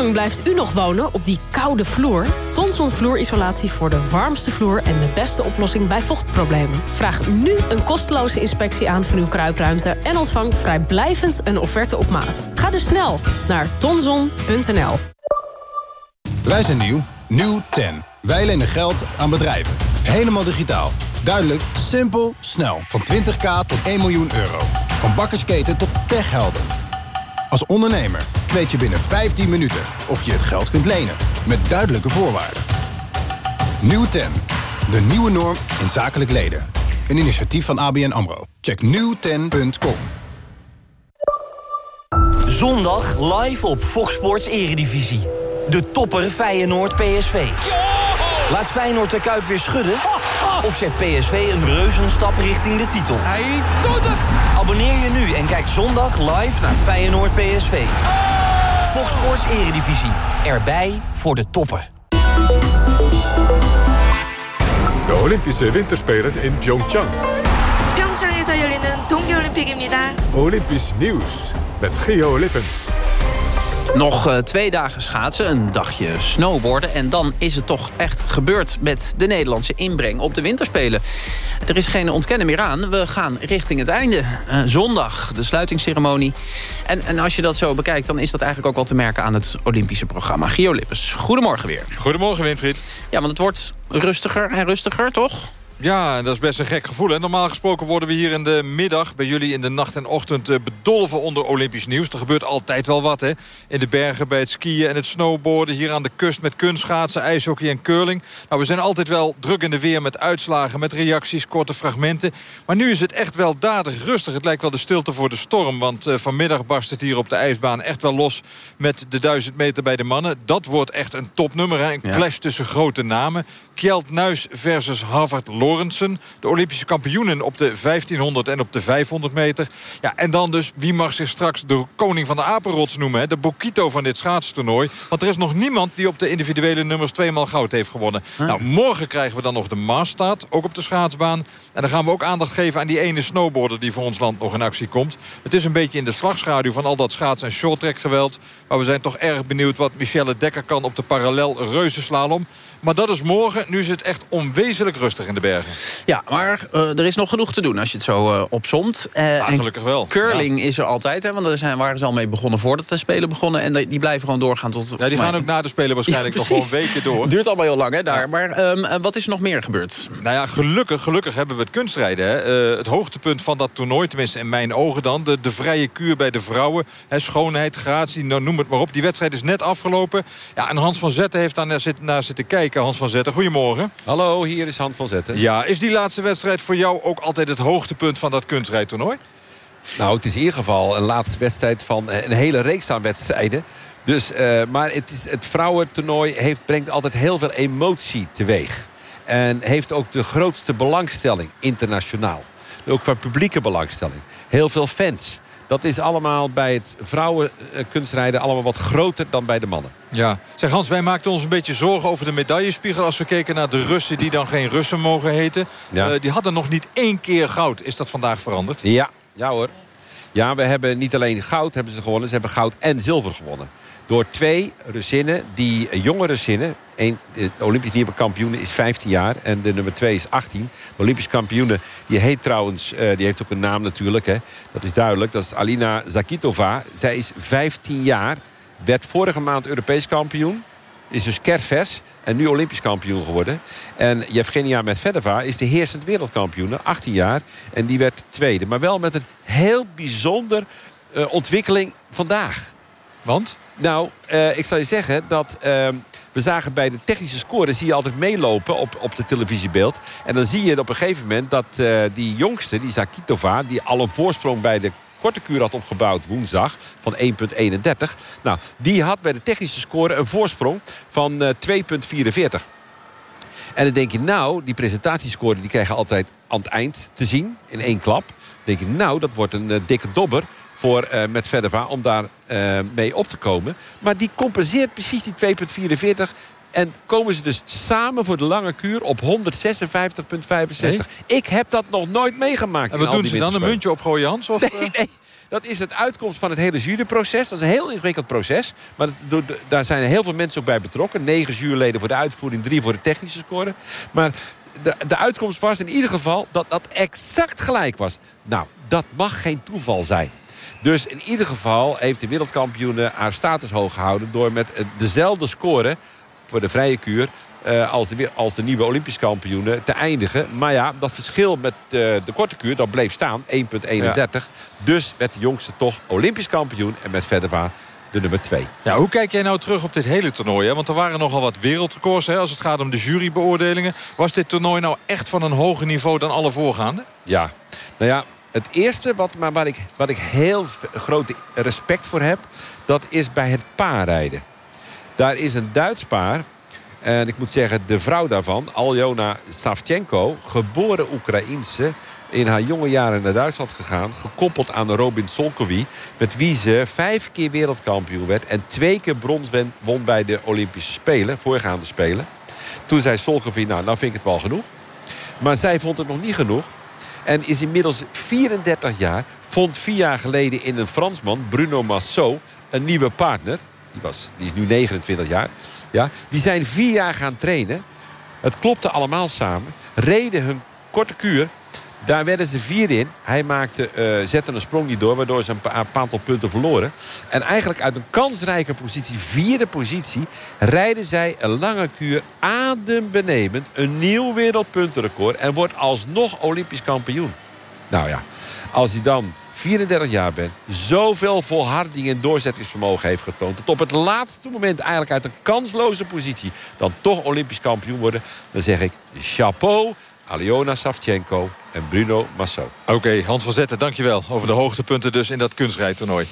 Lang blijft u nog wonen op die koude vloer? Tonson vloerisolatie voor de warmste vloer en de beste oplossing bij vochtproblemen. Vraag nu een kosteloze inspectie aan van uw kruipruimte... en ontvang vrijblijvend een offerte op maat. Ga dus snel naar tonson.nl. Wij zijn nieuw. Nieuw 10. Wij lenen geld aan bedrijven. Helemaal digitaal. Duidelijk, simpel, snel. Van 20k tot 1 miljoen euro. Van bakkersketen tot techhelden. Als ondernemer weet je binnen 15 minuten of je het geld kunt lenen. Met duidelijke voorwaarden. Nieuw 10. De nieuwe norm in zakelijk leden. Een initiatief van ABN AMRO. Check nieuwten.com. Zondag live op Fox Sports Eredivisie. De topper Feyenoord PSV. Laat Feyenoord de Kuip weer schudden? Of zet PSV een reuzenstap richting de titel? Hij doet het! Abonneer je nu en kijk zondag live naar Feyenoord PSV. Fox Sports Eredivisie. Erbij voor de toppen. De Olympische Winterspelen in Pyeongchang. 평창에서 열리는 동계올림픽입니다. Olympisch nieuws met Geo Lippens. Nog uh, twee dagen schaatsen, een dagje snowboarden... en dan is het toch echt gebeurd met de Nederlandse inbreng op de winterspelen. Er is geen ontkennen meer aan. We gaan richting het einde. Uh, zondag, de sluitingsceremonie. En, en als je dat zo bekijkt, dan is dat eigenlijk ook wel te merken... aan het Olympische programma. Gio Lippes, goedemorgen weer. Goedemorgen, Winfried. Ja, want het wordt rustiger en rustiger, toch? Ja, dat is best een gek gevoel. Hè? Normaal gesproken worden we hier in de middag... bij jullie in de nacht en ochtend eh, bedolven onder Olympisch nieuws. Er gebeurt altijd wel wat, hè. In de bergen bij het skiën en het snowboarden. Hier aan de kust met kunstschaatsen, ijshockey en curling. Nou, we zijn altijd wel druk in de weer met uitslagen... met reacties, korte fragmenten. Maar nu is het echt wel dadig rustig. Het lijkt wel de stilte voor de storm. Want uh, vanmiddag barst het hier op de ijsbaan echt wel los... met de 1000 meter bij de mannen. Dat wordt echt een topnummer, hè. Een ja. clash tussen grote namen. Kjeld Nuis versus Harvard Lorensen. De Olympische kampioenen op de 1500 en op de 500 meter. Ja, en dan dus, wie mag zich straks de koning van de apenrots noemen? Hè? De Bokito van dit schaatstoernooi. Want er is nog niemand die op de individuele nummers tweemaal goud heeft gewonnen. Nou, morgen krijgen we dan nog de Maastad, ook op de schaatsbaan. En dan gaan we ook aandacht geven aan die ene snowboarder die voor ons land nog in actie komt. Het is een beetje in de slagschaduw van al dat schaats- en shorttrack geweld. Maar we zijn toch erg benieuwd wat Michelle Dekker kan op de parallel reuzenslalom. Maar dat is morgen. Nu is het echt onwezenlijk rustig in de bergen. Ja, maar uh, er is nog genoeg te doen als je het zo uh, opzomt. Uh, ja, gelukkig wel. Curling ja. is er altijd. Hè, want daar zijn, waren ze al mee begonnen voordat de Spelen begonnen. En die blijven gewoon doorgaan tot... Ja, die gaan ook na de Spelen waarschijnlijk nog gewoon weken door. Duurt allemaal heel lang, hè, daar. Maar um, wat is er nog meer gebeurd? Nou ja, gelukkig, gelukkig hebben we het kunstrijden. Hè. het hoogtepunt van dat toernooi, tenminste in mijn ogen dan. De, de vrije kuur bij de vrouwen. Hè, schoonheid, gratie, nou, noem het maar op. Die wedstrijd is net afgelopen. Ja, en Hans van Zetten heeft daar naar, zit, naar zitten kijken. Hans van Zetten, goedemorgen. Hallo, hier is Hans van Zetten. Ja, is die laatste wedstrijd voor jou ook altijd het hoogtepunt van dat kunstrijdtoernooi? Nou, het is in ieder geval een laatste wedstrijd van een hele reeks aan wedstrijden. Dus, uh, maar het, is, het vrouwentoernooi heeft, brengt altijd heel veel emotie teweeg. En heeft ook de grootste belangstelling internationaal. Ook qua publieke belangstelling. Heel veel fans. Dat is allemaal bij het vrouwenkunstrijden allemaal wat groter dan bij de mannen. Ja. Zeg Hans, wij maakten ons een beetje zorgen over de medaillespiegel... als we keken naar de Russen die dan geen Russen mogen heten. Ja. Uh, die hadden nog niet één keer goud. Is dat vandaag veranderd? Ja, ja hoor. Ja, we hebben niet alleen goud hebben ze gewonnen. Ze hebben goud en zilver gewonnen. Door twee Russinnen, die jonge Russinnen... Een, de Olympisch nieuwe kampioen is 15 jaar en de nummer 2 is 18. De Olympisch kampioene, die heet trouwens... Uh, die heeft ook een naam natuurlijk, hè. dat is duidelijk. Dat is Alina Zakitova. Zij is 15 jaar, werd vorige maand Europees kampioen. Is dus kervers en nu Olympisch kampioen geworden. En Yevgenia Medvedeva is de heersend wereldkampioen, 18 jaar. En die werd tweede. Maar wel met een heel bijzonder uh, ontwikkeling vandaag. Want? Nou, uh, ik zal je zeggen dat... Uh, we zagen bij de technische score, zie je altijd meelopen op, op de televisiebeeld. En dan zie je op een gegeven moment dat uh, die jongste, die Zakitova... die al een voorsprong bij de korte kuur had opgebouwd woensdag van 1,31. Nou, die had bij de technische score een voorsprong van uh, 2,44. En dan denk je, nou, die presentatiescore die krijgen altijd aan het eind te zien in één klap. Dan denk je, nou, dat wordt een dikke dobber voor uh, met Verdeva om daar uh, mee op te komen. Maar die compenseert precies die 2,44. En komen ze dus samen voor de lange kuur op 156,65. Nee? Ik heb dat nog nooit meegemaakt. En wat doen ze dan? Een muntje opgooien, Hans? Of, nee, nee. Dat is het uitkomst van het hele juryproces. Dat is een heel ingewikkeld proces. Maar dat, daar zijn heel veel mensen ook bij betrokken. Negen juryleden voor de uitvoering, drie voor de technische score. Maar de, de uitkomst was in ieder geval dat dat exact gelijk was. Nou, dat mag geen toeval zijn. Dus in ieder geval heeft de wereldkampioene haar status hoog gehouden... door met dezelfde score voor de vrije kuur... Uh, als, de, als de nieuwe Olympisch kampioenen te eindigen. Maar ja, dat verschil met uh, de korte kuur, dat bleef staan. 1,31. Ja. Dus werd de jongste toch Olympisch kampioen. En met Federer de nummer 2. Ja, hoe kijk jij nou terug op dit hele toernooi? Hè? Want er waren nogal wat wereldrecords hè, als het gaat om de jurybeoordelingen. Was dit toernooi nou echt van een hoger niveau dan alle voorgaande? Ja, nou ja, het eerste wat, maar waar, ik, wat ik heel groot respect voor heb... dat is bij het paarrijden. Daar is een Duits paar En ik moet zeggen, de vrouw daarvan, Aljona Savchenko... geboren Oekraïense, in haar jonge jaren naar Duitsland gegaan... gekoppeld aan Robin Solkowy... met wie ze vijf keer wereldkampioen werd... en twee keer brons won bij de Olympische Spelen, voorgaande Spelen. Toen zei Solkowy, nou, nou vind ik het wel genoeg. Maar zij vond het nog niet genoeg. En is inmiddels 34 jaar. Vond vier jaar geleden in een Fransman, Bruno Massot, een nieuwe partner. Die, was, die is nu 29 jaar. Ja, die zijn vier jaar gaan trainen. Het klopte allemaal samen. Reden hun korte kuur. Daar werden ze vierde in. Hij maakte, eh, zette een sprong niet door, waardoor ze een aantal punten verloren. En eigenlijk uit een kansrijke positie, vierde positie... rijden zij een lange kuur adembenemend. Een nieuw wereldpuntenrecord. En wordt alsnog Olympisch kampioen. Nou ja, als hij dan 34 jaar bent... zoveel volharding en doorzettingsvermogen heeft getoond... dat op het laatste moment eigenlijk uit een kansloze positie... dan toch Olympisch kampioen worden... dan zeg ik chapeau, Aliona Savchenko en Bruno Massot. Oké, Hans van Zetten, dankjewel. Over de hoogtepunten dus in dat kunstrijtoernooi.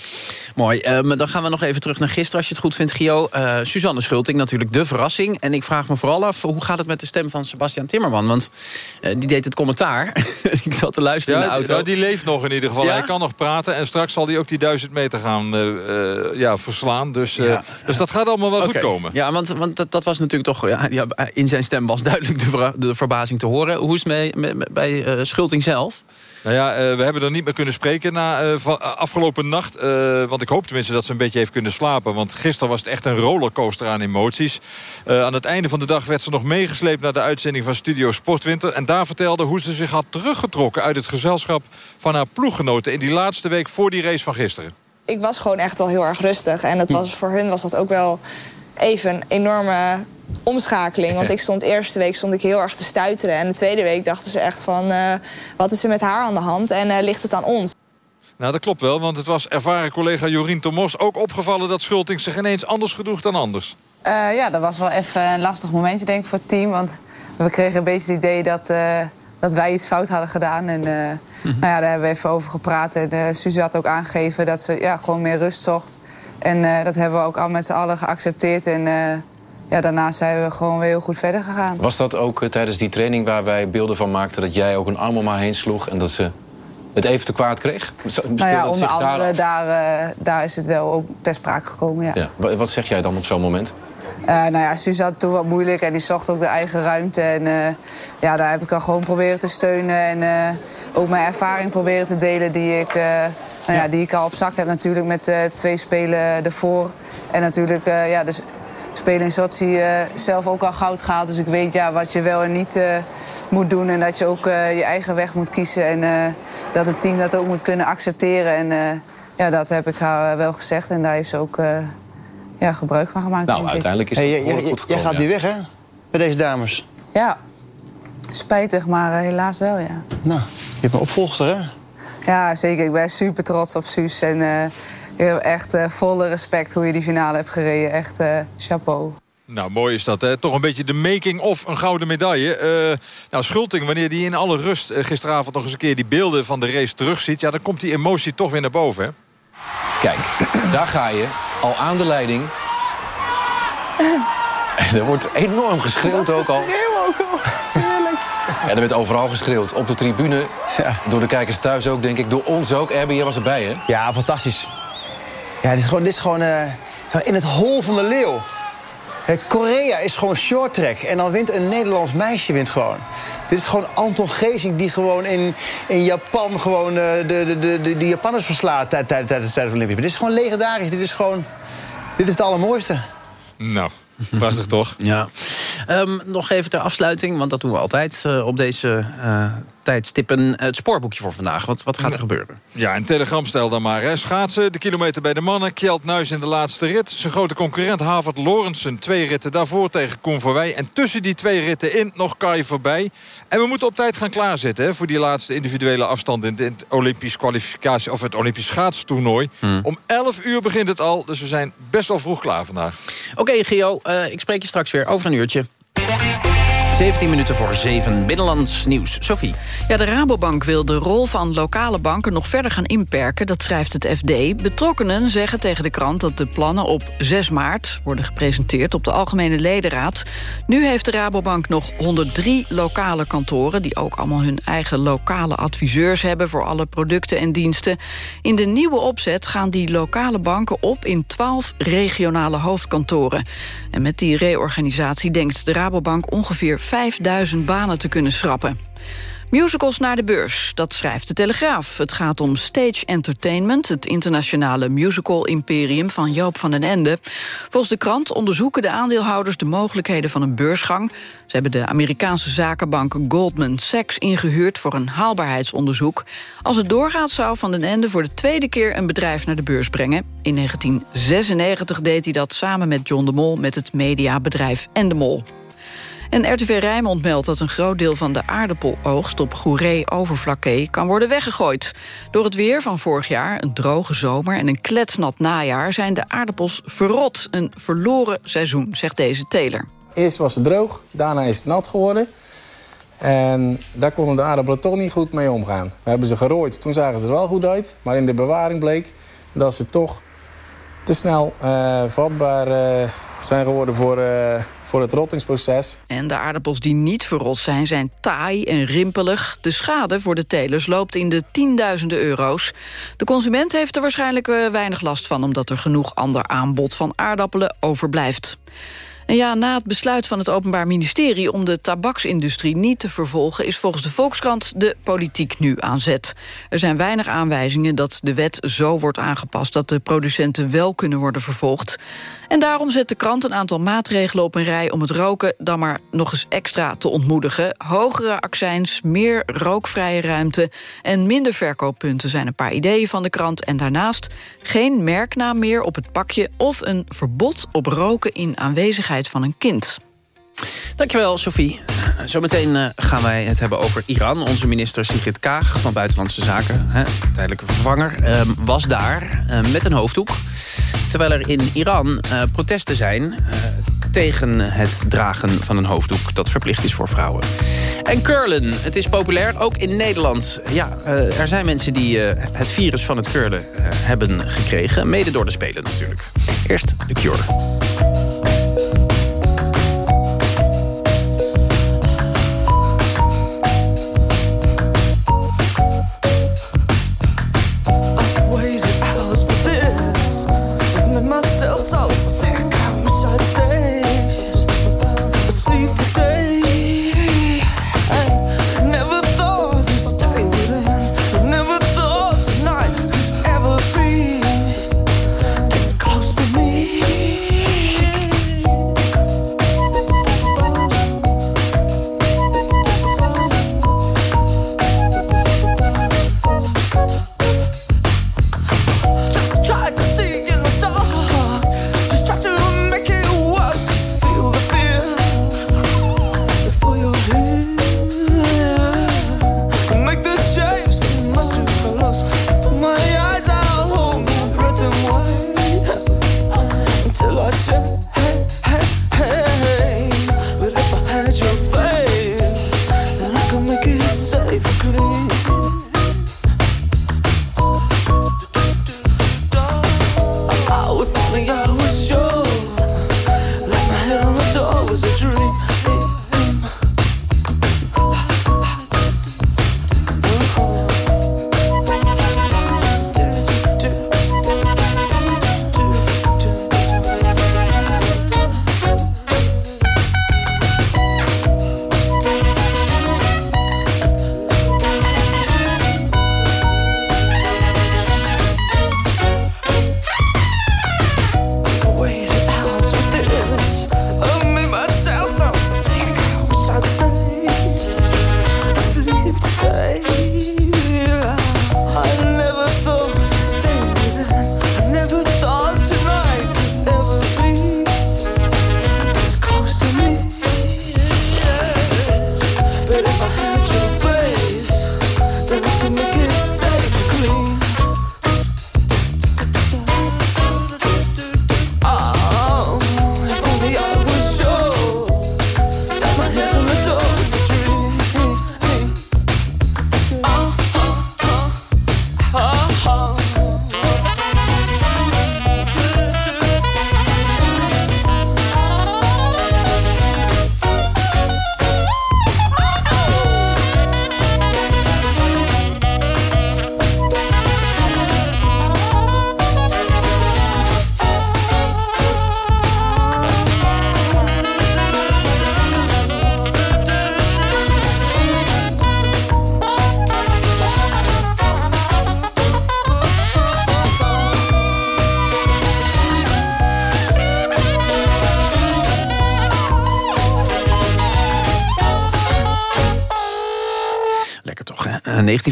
Mooi. Ehm, dan gaan we nog even terug naar gisteren, als je het goed vindt, Gio. Eh, Suzanne Schulting, natuurlijk de verrassing. En ik vraag me vooral af, hoe gaat het met de stem van Sebastian Timmerman? Want eh, die deed het commentaar. ik zat te luisteren in de Ja, auto. nou, die leeft nog in ieder geval. Ja? Hij kan nog praten. En straks zal hij ook die duizend meter gaan eh, ja, verslaan. Dus, eh, Ja. dus dat gaat allemaal wel goed komen. Ja, want, want dat, dat was natuurlijk toch... Ja, ja, in zijn stem was duidelijk de, ver- de verbazing te horen. Hoe is het bij eh, Schulting zelf? Nou ja, eh, we hebben er niet meer kunnen spreken na eh, van, eh, afgelopen nacht. eh, want ik hoop tenminste dat ze een beetje heeft kunnen slapen. Want gisteren was het echt een rollercoaster aan emoties. Eh, aan het einde van de dag werd ze nog meegesleept... naar de uitzending van Studio Sportwinter. En daar vertelde hoe ze zich had teruggetrokken... uit het gezelschap van haar ploeggenoten... in die laatste week voor die race van gisteren. ik was gewoon echt wel heel erg rustig. En dat was, voor hun was dat ook wel even een enorme omschakeling. Want ik stond de eerste week stond ik heel erg te stuiteren. En de tweede week dachten ze echt van... eh, wat is er met haar aan de hand en eh, ligt het aan ons? Nou, dat klopt wel, want het was ervaren collega Jorien Tomos ook opgevallen... dat Schulting zich ineens anders gedroeg dan anders. Eh, ja, dat was wel even een lastig momentje denk ik voor het team. Want we kregen een beetje het idee dat, eh, dat wij iets fout hadden gedaan. En eh, nou ja, daar hebben we even over gepraat. En uh, Suze had ook aangegeven dat ze ja, gewoon meer rust zocht. En eh, dat hebben we ook al met z'n allen geaccepteerd. En eh, ja, daarna zijn we gewoon weer heel goed verder gegaan. Was dat ook eh, tijdens die training waar wij beelden van maakten... dat jij ook een arm om haar heen sloeg en dat ze het even te kwaad kreeg? Speelde Nou ja, onder andere, daar- daar, eh, daar is het wel ook ter sprake gekomen, ja. Ja. Wa- Wat zeg jij dan op zo'n moment? Eh, nou ja, Suze had toen wat moeilijk en die zocht ook de eigen ruimte. En ja, daar heb ik haar gewoon proberen te steunen. En ook mijn ervaring proberen te delen die ik, nou ja, die ik al op zak heb natuurlijk met twee spelen ervoor. En natuurlijk, ja, dus spelen in Sochi eh, zelf ook al goud gehaald. Dus ik weet ja, wat je wel en niet eh, moet doen. En dat je ook eh, je eigen weg moet kiezen. En eh, dat het team dat ook moet kunnen accepteren. En eh, ja, dat heb ik haar wel gezegd. En daar heeft ze ook eh, ja, gebruik van gemaakt. Nou, uiteindelijk is Hey, het jij- goed jij gaat nu ja. weg, hè? Bij deze dames. Ja, spijtig, maar helaas wel, ja. Nou, je hebt een opvolgster, hè? Ja, zeker. Ik ben super trots op Suus. En eh, echt eh, volle respect hoe je die finale hebt gereden. Echt eh, chapeau. Nou, mooi is dat, hè? Toch een beetje de making of een gouden medaille. Eh, nou, Schulting, wanneer die in alle rust gisteravond nog eens een keer... die beelden van de race terugziet... ja, dan komt die emotie toch weer naar boven, hè? Kijk, daar ga je, al aan de leiding. En er wordt enorm geschreeuwd ook al. Ja, er werd overal geschreeuwd. Op de tribune, door de kijkers thuis ook, denk ik. Door ons ook. Erben, jij was erbij, hè? Ja, fantastisch. Ja, dit is gewoon, dit is gewoon eh, in het hol van de leeuw. Eh, Korea is gewoon short track. En dan wint een Nederlands meisje wint gewoon. Dit is gewoon Anton Geesing die gewoon in, in Japan gewoon eh, de, de, de, de, de Japanners verslaat tijdens tijd, tijd, tijd, de Olympische. Dit is gewoon legendarisch. Dit is gewoon... Dit is het allermooiste. Nou, prachtig toch? Ja. Ehm, nog even ter afsluiting, want dat doen we altijd eh, op deze eh, tijdstippen. Het spoorboekje voor vandaag. Wat, wat gaat er gebeuren? Ja, in telegramstijl dan maar. Hè. Schaatsen, de kilometer bij de mannen. Kjeld Nuis in de laatste rit. Zijn grote concurrent Havert Lorensen. Twee ritten daarvoor tegen Koen Verwij. En tussen die twee ritten in nog Kai voorbij. En we moeten op tijd gaan klaarzitten hè, voor die laatste individuele afstand... in het Olympisch kwalificatie of het Olympisch schaatstoernooi. Om 11 uur begint het al, dus we zijn best wel vroeg klaar vandaag. Oké, Gio, eh, ik spreek je straks weer over een uurtje. 17 minuten voor 7 Binnenlands Nieuws. Sophie. Ja, de Rabobank wil de rol van lokale banken nog verder gaan inperken. Dat schrijft het FD. Betrokkenen zeggen tegen de krant dat de plannen op 6 maart... worden gepresenteerd op de Algemene Ledenraad. Nu heeft de Rabobank nog 103 lokale kantoren... die ook allemaal hun eigen lokale adviseurs hebben... voor alle producten en diensten. In de nieuwe opzet gaan die lokale banken op... in 12 regionale hoofdkantoren. En met die reorganisatie denkt de Rabobank ongeveer 5000 banen te kunnen schrappen. Musicals naar de beurs, dat schrijft de Telegraaf. Het gaat om Stage Entertainment, het internationale musical-imperium van Joop van den Ende. Volgens de krant onderzoeken de aandeelhouders de mogelijkheden van een beursgang. Ze hebben de Amerikaanse zakenbank Goldman Sachs ingehuurd voor een haalbaarheidsonderzoek. Als het doorgaat zou van den Ende voor de tweede keer een bedrijf naar de beurs brengen. In 1996 deed hij dat samen met John de Mol met het mediabedrijf Endemol. En RTV Rijnmond meldt dat een groot deel van de aardappeloogst op Goeree-Overflakkee kan worden weggegooid. Door het weer van vorig jaar, een droge zomer en een kletsnat najaar... zijn de aardappels verrot, een verloren seizoen, zegt deze teler. Eerst was het droog, daarna is het nat geworden. En daar konden de aardappelen toch niet goed mee omgaan. We hebben ze gerooid, toen zagen ze er wel goed uit. Maar in de bewaring bleek dat ze toch te snel uh, vatbaar uh, zijn geworden voor, uh, voor het rottingsproces. En de aardappels die niet verrot zijn, zijn taai en rimpelig. De schade voor de telers loopt in de tienduizenden euro's. De consument heeft er waarschijnlijk weinig last van... omdat er genoeg ander aanbod van aardappelen overblijft. En ja, na het besluit van het Openbaar Ministerie... om de tabaksindustrie niet te vervolgen... is volgens de Volkskrant de politiek nu aan zet. Er zijn weinig aanwijzingen dat de wet zo wordt aangepast... dat de producenten wel kunnen worden vervolgd. En daarom zet de krant een aantal maatregelen op een rij... om het roken dan maar nog eens extra te ontmoedigen. Hogere accijns, meer rookvrije ruimte... en minder verkooppunten zijn een paar ideeën van de krant. En daarnaast geen merknaam meer op het pakje... of een verbod op roken in aanwezigheid van een kind. Dankjewel, Sophie. Zometeen uh, gaan wij het hebben over Iran. Onze minister Sigrid Kaag van Buitenlandse Zaken, hè, tijdelijke vervanger... Uh, was daar uh, met een hoofddoek. Terwijl er in Iran uh, protesten zijn tegen het dragen van een hoofddoek... dat verplicht is voor vrouwen. En curlen, het is populair, ook in Nederland. Ja, er zijn mensen die het virus van het curlen hebben gekregen. Mede door de Spelen natuurlijk. Eerst de Cure.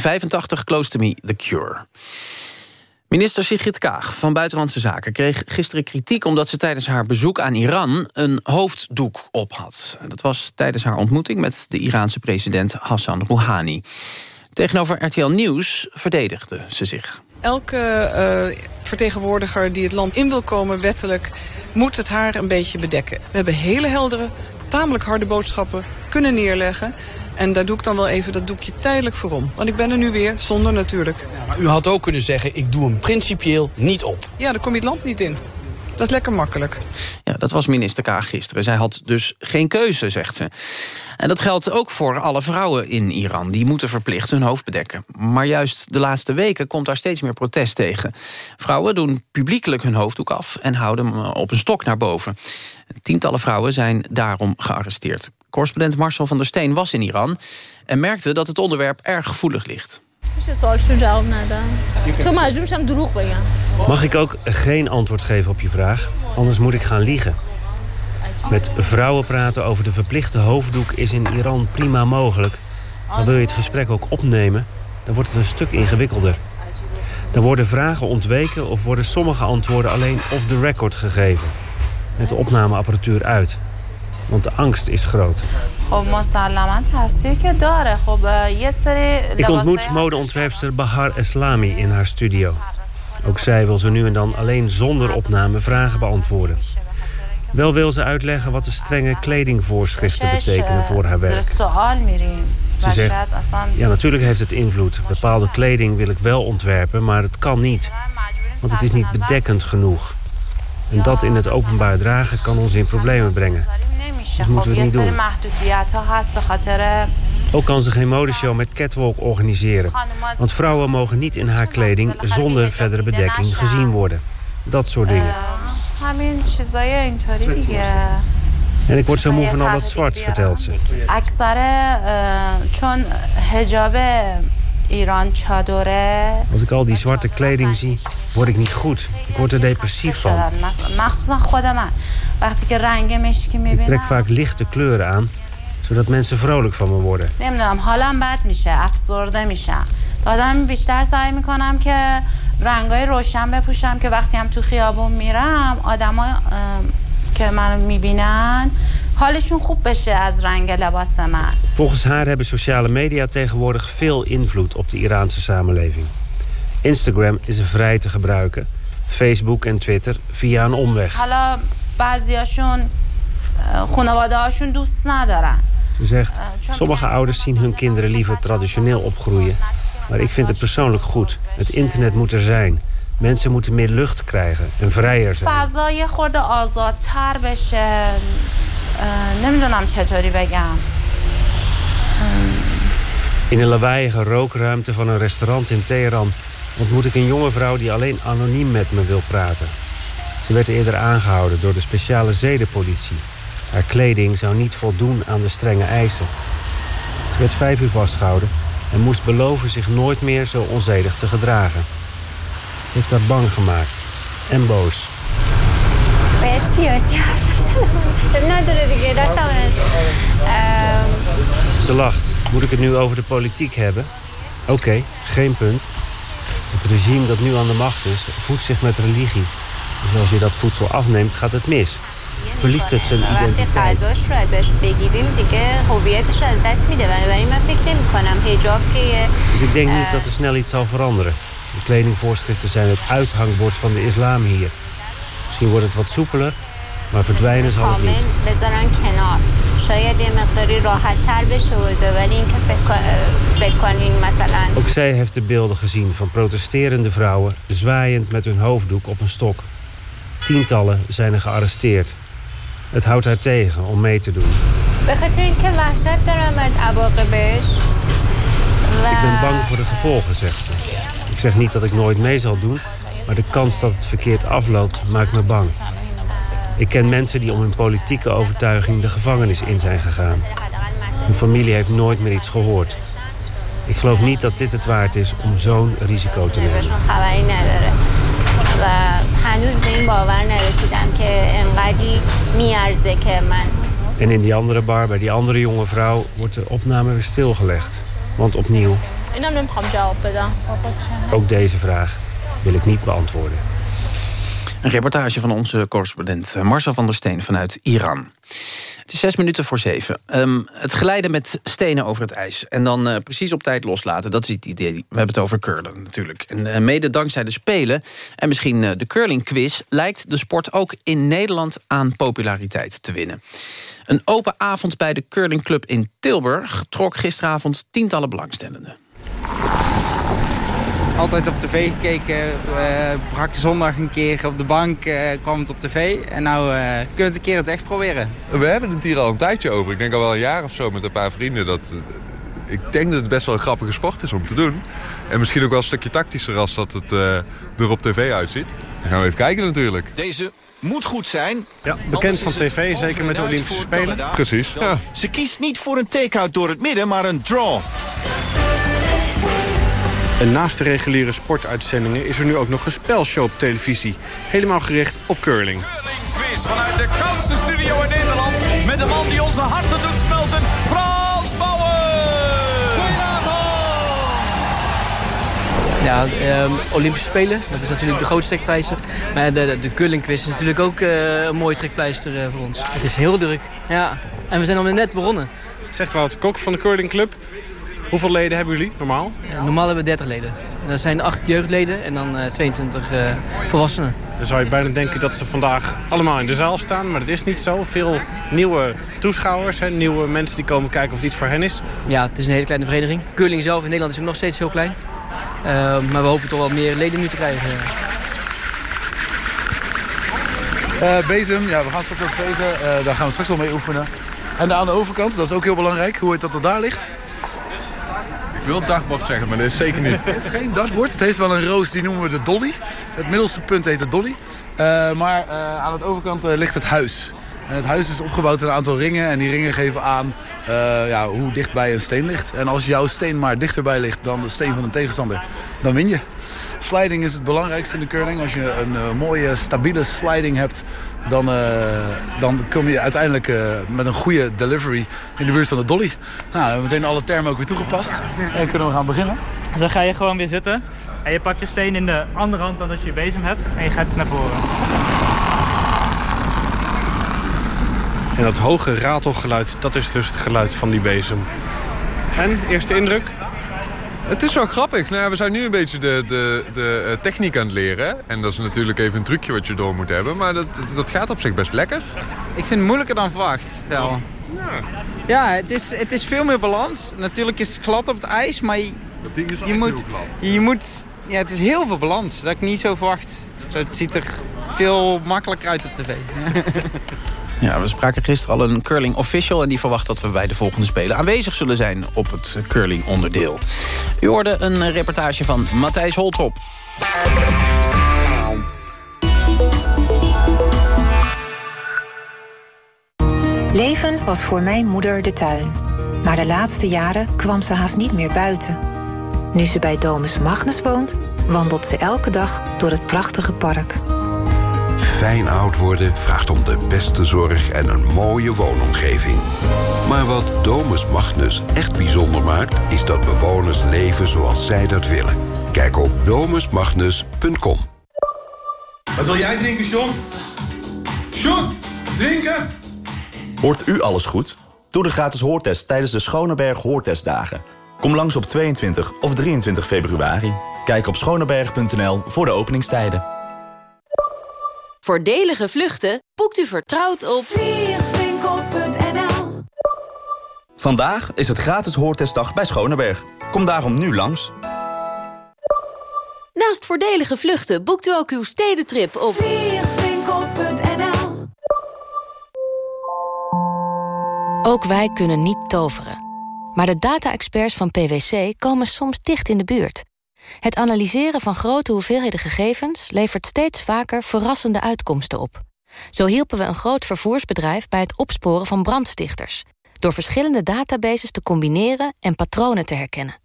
1985, Close to Me, The Cure. Minister Sigrid Kaag van Buitenlandse Zaken kreeg gisteren kritiek... omdat ze tijdens haar bezoek aan Iran een hoofddoek op had. Dat was tijdens haar ontmoeting met de Iraanse president Hassan Rouhani. Tegenover RTL Nieuws verdedigde ze zich. Elke uh, vertegenwoordiger die het land in wil komen wettelijk... moet het haar een beetje bedekken. We hebben hele heldere, tamelijk harde boodschappen kunnen neerleggen... En daar doe ik dan wel even dat doekje tijdelijk voor om. Want ik ben er nu weer, zonder natuurlijk. Ja, maar u had ook kunnen zeggen, ik doe hem principieel niet op. Ja, dan kom je het land niet in. Dat is lekker makkelijk. Ja, dat was minister Kaag gisteren. Zij had dus geen keuze, zegt ze. En dat geldt ook voor alle vrouwen in Iran. Die moeten verplicht hun hoofd bedekken. Maar juist de laatste weken komt daar steeds meer protest tegen. Vrouwen doen publiekelijk hun hoofddoek af... en houden hem op een stok naar boven. Tientallen vrouwen zijn daarom gearresteerd. Correspondent Marcel van der Steen was in Iran... en merkte dat het onderwerp erg gevoelig ligt. Mag ik ook geen antwoord geven op je vraag? Anders moet ik gaan liegen. Met vrouwen praten over de verplichte hoofddoek is in Iran prima mogelijk. Maar wil je het gesprek ook opnemen, dan wordt het een stuk ingewikkelder. Dan worden vragen ontweken of worden sommige antwoorden alleen off the record gegeven. Met de opnameapparatuur uit. Want de angst is groot. Ik ontmoet modeontwerpster Bahar Eslami in haar studio. Ook zij wil zo nu en dan alleen zonder opname vragen beantwoorden. Wel wil ze uitleggen wat de strenge kledingvoorschriften betekenen voor haar werk. Ze zegt, ja natuurlijk heeft het invloed. Bepaalde kleding wil ik wel ontwerpen, maar het kan niet. Want het is niet bedekkend genoeg. En dat in het openbaar dragen kan ons in problemen brengen. Dat moeten we niet doen. Ook kan ze geen modeshow met catwalk organiseren. Want vrouwen mogen niet in haar kleding zonder verdere bedekking gezien worden. Dat soort dingen. En ik word zo moe van al dat zwart, vertelt ze. Als ik al die zwarte kleding zie, word ik niet goed. Ik word er depressief van. Ik trek vaak lichte kleuren aan, zodat mensen vrolijk van me worden. آدم بیشتر سعی می‌کنم که رنگای روشن بپوشم که وقتی هم تو خیابون میرم آدما که منو می‌بینن حالشون خوب بشه از رنگ لباس من. Volgens haar hebben sociale media tegenwoordig veel invloed op de Iraanse samenleving. Instagram is er vrij te gebruiken. Facebook en Twitter via een omweg. حالا بعضیاشون خانواده هاشون دوست ندارن. Ze zegt, sommige ouders zien hun kinderen liever traditioneel opgroeien. Maar ik vind het persoonlijk goed. Het internet moet er zijn. Mensen moeten meer lucht krijgen en vrijer zijn. فضا یه خورده آزادتر بشه نمیدونم چطوری بگم In een lawaaiige rookruimte van een restaurant in Teheran... ontmoet ik een jonge vrouw die alleen anoniem met me wil praten. Ze werd eerder aangehouden door de speciale zedenpolitie. Haar kleding zou niet voldoen aan de strenge eisen. Ze werd vijf uur vastgehouden en moest beloven zich nooit meer zo onzedig te gedragen. Het heeft haar bang gemaakt en boos. Ze lacht. Moet ik het nu over de politiek hebben? Oké, geen punt. Het regime dat nu aan de macht is, voedt zich met religie. Dus als je dat voedsel afneemt, gaat het mis. Verliest het zijn identiteit. Dus ik denk niet dat er snel iets zal veranderen. De kledingvoorschriften zijn het uithangbord van de islam hier. Misschien wordt het wat soepeler, maar verdwijnen zal het niet. Ook zij heeft de beelden gezien van protesterende vrouwen... zwaaiend met hun hoofddoek op een stok. Tientallen zijn er gearresteerd. Het houdt haar tegen om mee te doen. Ik ben bang voor de gevolgen, zegt ze. Ik zeg niet dat ik nooit mee zal doen... maar de kans dat het verkeerd afloopt maakt me bang. Ik ken mensen die om hun politieke overtuiging de gevangenis in zijn gegaan. Hun familie heeft nooit meer iets gehoord. Ik geloof niet dat dit het waard is om zo'n risico te nemen. En in die andere bar bij die andere jonge vrouw wordt de opname weer stilgelegd. Want opnieuw. Ook deze vraag wil ik niet beantwoorden. Een reportage van onze correspondent eh, Marcel van der Steen vanuit Iran. Het is zes minuten voor zeven. Ehm, het glijden met stenen over het ijs. En dan eh, precies op tijd loslaten, dat is het idee. We hebben het over curlen natuurlijk. En eh, mede dankzij de Spelen en misschien eh, de curlingquiz... lijkt de sport ook in Nederland aan populariteit te winnen. Een open avond bij de curlingclub in Tilburg... trok gisteravond tientallen belangstellenden. Altijd op tv gekeken, eh brak zondag een keer op de bank, eh, kwam het op tv. En nou eh, kunnen we het een keer het echt proberen. We hebben het hier al een tijdje over. Ik denk al wel een jaar of zo met een paar vrienden. Dat, ik denk dat het best wel een grappige sport is om te doen. En misschien ook wel een stukje tactischer als dat het eh, er op tv uitziet. Dan gaan we even kijken natuurlijk. Deze moet goed zijn. Ja, bekend van tv, zeker met de Olympische Spelen. Precies, ja. Ze kiest niet voor een take-out door het midden, maar een draw. En naast de reguliere sportuitzendingen is er nu ook nog een spelshow op televisie. Helemaal gericht op curling. Quiz vanuit de koudste studio in Nederland. Met de man die onze harten doet smelten. Frans Bauer! Ja, ehm, Olympische Spelen, dat is natuurlijk de grootste trekpleister. Maar de, de, de curlingquiz is natuurlijk ook eh, een mooie trekpleister eh, voor ons. Het is heel druk, ja. En we zijn al net begonnen. Zegt Wout Kok van de curlingclub. Hoeveel leden hebben jullie normaal? Ja, normaal hebben we 30 leden. En dat zijn 8 jeugdleden en dan eh, 22 eh, volwassenen. Dan zou je bijna denken dat ze vandaag allemaal in de zaal staan. Maar dat is niet zo. Veel nieuwe toeschouwers, hè, nieuwe mensen die komen kijken of dit voor hen is. Ja, het is een hele kleine vereniging. Curling zelf in Nederland is ook nog steeds heel klein. Eh, maar we hopen toch wel meer leden nu te krijgen. Eh, bezem, ja, we gaan straks ook weten. Eh, daar gaan we straks wel mee oefenen. En aan de overkant, dat is ook heel belangrijk. Hoe heet dat dat daar ligt? Wil dagbord zeggen, maar dat is zeker niet. Het is geen dartbord. Het heeft wel een roos, die noemen we de dolly. Het middelste punt heet de dolly. Eh, maar eh, aan de overkant eh, ligt het huis. En het huis is opgebouwd in een aantal ringen. En die ringen geven aan ja, hoe dichtbij een steen ligt. En als jouw steen maar dichterbij ligt dan de steen van een tegenstander, dan win je. Sliding is het belangrijkste in de curling. Als je een mooie, stabiele sliding hebt, dan, eh, dan kom je uiteindelijk eh, met een goede delivery in de buurt van de dolly. Nou, dan hebben we meteen alle termen ook weer toegepast. En kunnen we gaan beginnen. Dus dan ga je gewoon weer zitten. En je pakt je steen in de andere hand dan als je je bezem hebt. En je gaat naar voren. En dat hoge ratelgeluid, dat is dus het geluid van die bezem. En, eerste indruk? Het is wel grappig. Nou ja, we zijn nu een beetje de, de, de eh, techniek aan het leren. En dat is natuurlijk even een trucje wat je door moet hebben. Maar dat, dat gaat op zich best lekker. Ik vind het moeilijker dan verwacht. Wel. Ja, het, is, het is veel meer balans. Natuurlijk is het glad op het ijs, maar je, ding is je moet, je moet... Ja, het is heel veel balans. Dat ik niet zo verwacht. Zo, het ziet er veel makkelijker uit op tv. Ja, we spraken gisteren al een curling official... en die verwacht dat we bij de volgende Spelen aanwezig zullen zijn... op het curling onderdeel. U hoorde een reportage van Matthijs Holtrop. Leven was voor mijn moeder de tuin. Maar de laatste jaren kwam ze haast niet meer buiten. Nu ze bij Domus Magnus woont, wandelt ze elke dag door het prachtige park. Fijn oud worden vraagt om de beste zorg en een mooie woonomgeving. Maar wat Domus Magnus echt bijzonder maakt... is dat bewoners leven zoals zij dat willen. Kijk op domusmagnus.com. Wat wil jij drinken, John? John, drinken? Hoort u alles goed? Doe de gratis hoortest tijdens de Schoneberg Hoortestdagen. Kom langs op 22 of 23 februari. Kijk op schoneberg.nl voor de openingstijden. Voordelige vluchten boekt u vertrouwd op vliegwinkel.nl Vandaag is het gratis hoortestdag bij Schoneberg. Kom daarom nu langs. Naast voordelige vluchten boekt u ook uw stedentrip op vliegwinkel.nl Ook wij kunnen niet toveren. Maar de data-experts van PwC komen soms dicht in de buurt. Het analyseren van grote hoeveelheden gegevens... levert steeds vaker verrassende uitkomsten op. Zo hielpen we een groot vervoersbedrijf bij het opsporen van brandstichters... door verschillende databases te combineren en patronen te herkennen.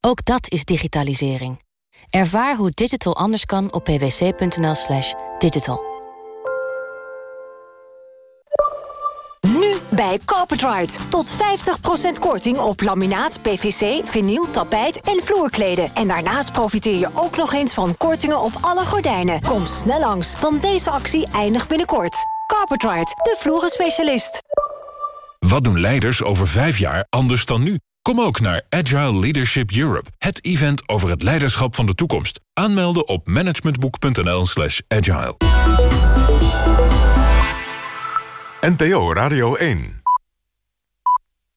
Ook dat is digitalisering. Ervaar hoe digital anders kan op pwc.nl slash digital. Bij Carpetride. Tot 50% korting op laminaat, PVC, vinyl, tapijt en vloerkleden. En daarnaast profiteer je ook nog eens van kortingen op alle gordijnen. Kom snel langs, want deze actie eindigt binnenkort. Carpetride, de vloerenspecialist. Wat doen leiders over vijf jaar anders dan nu? Kom ook naar Agile Leadership Europe, het event over het leiderschap van de toekomst. Aanmelden op managementboek.nl slash agile. NPO Radio 1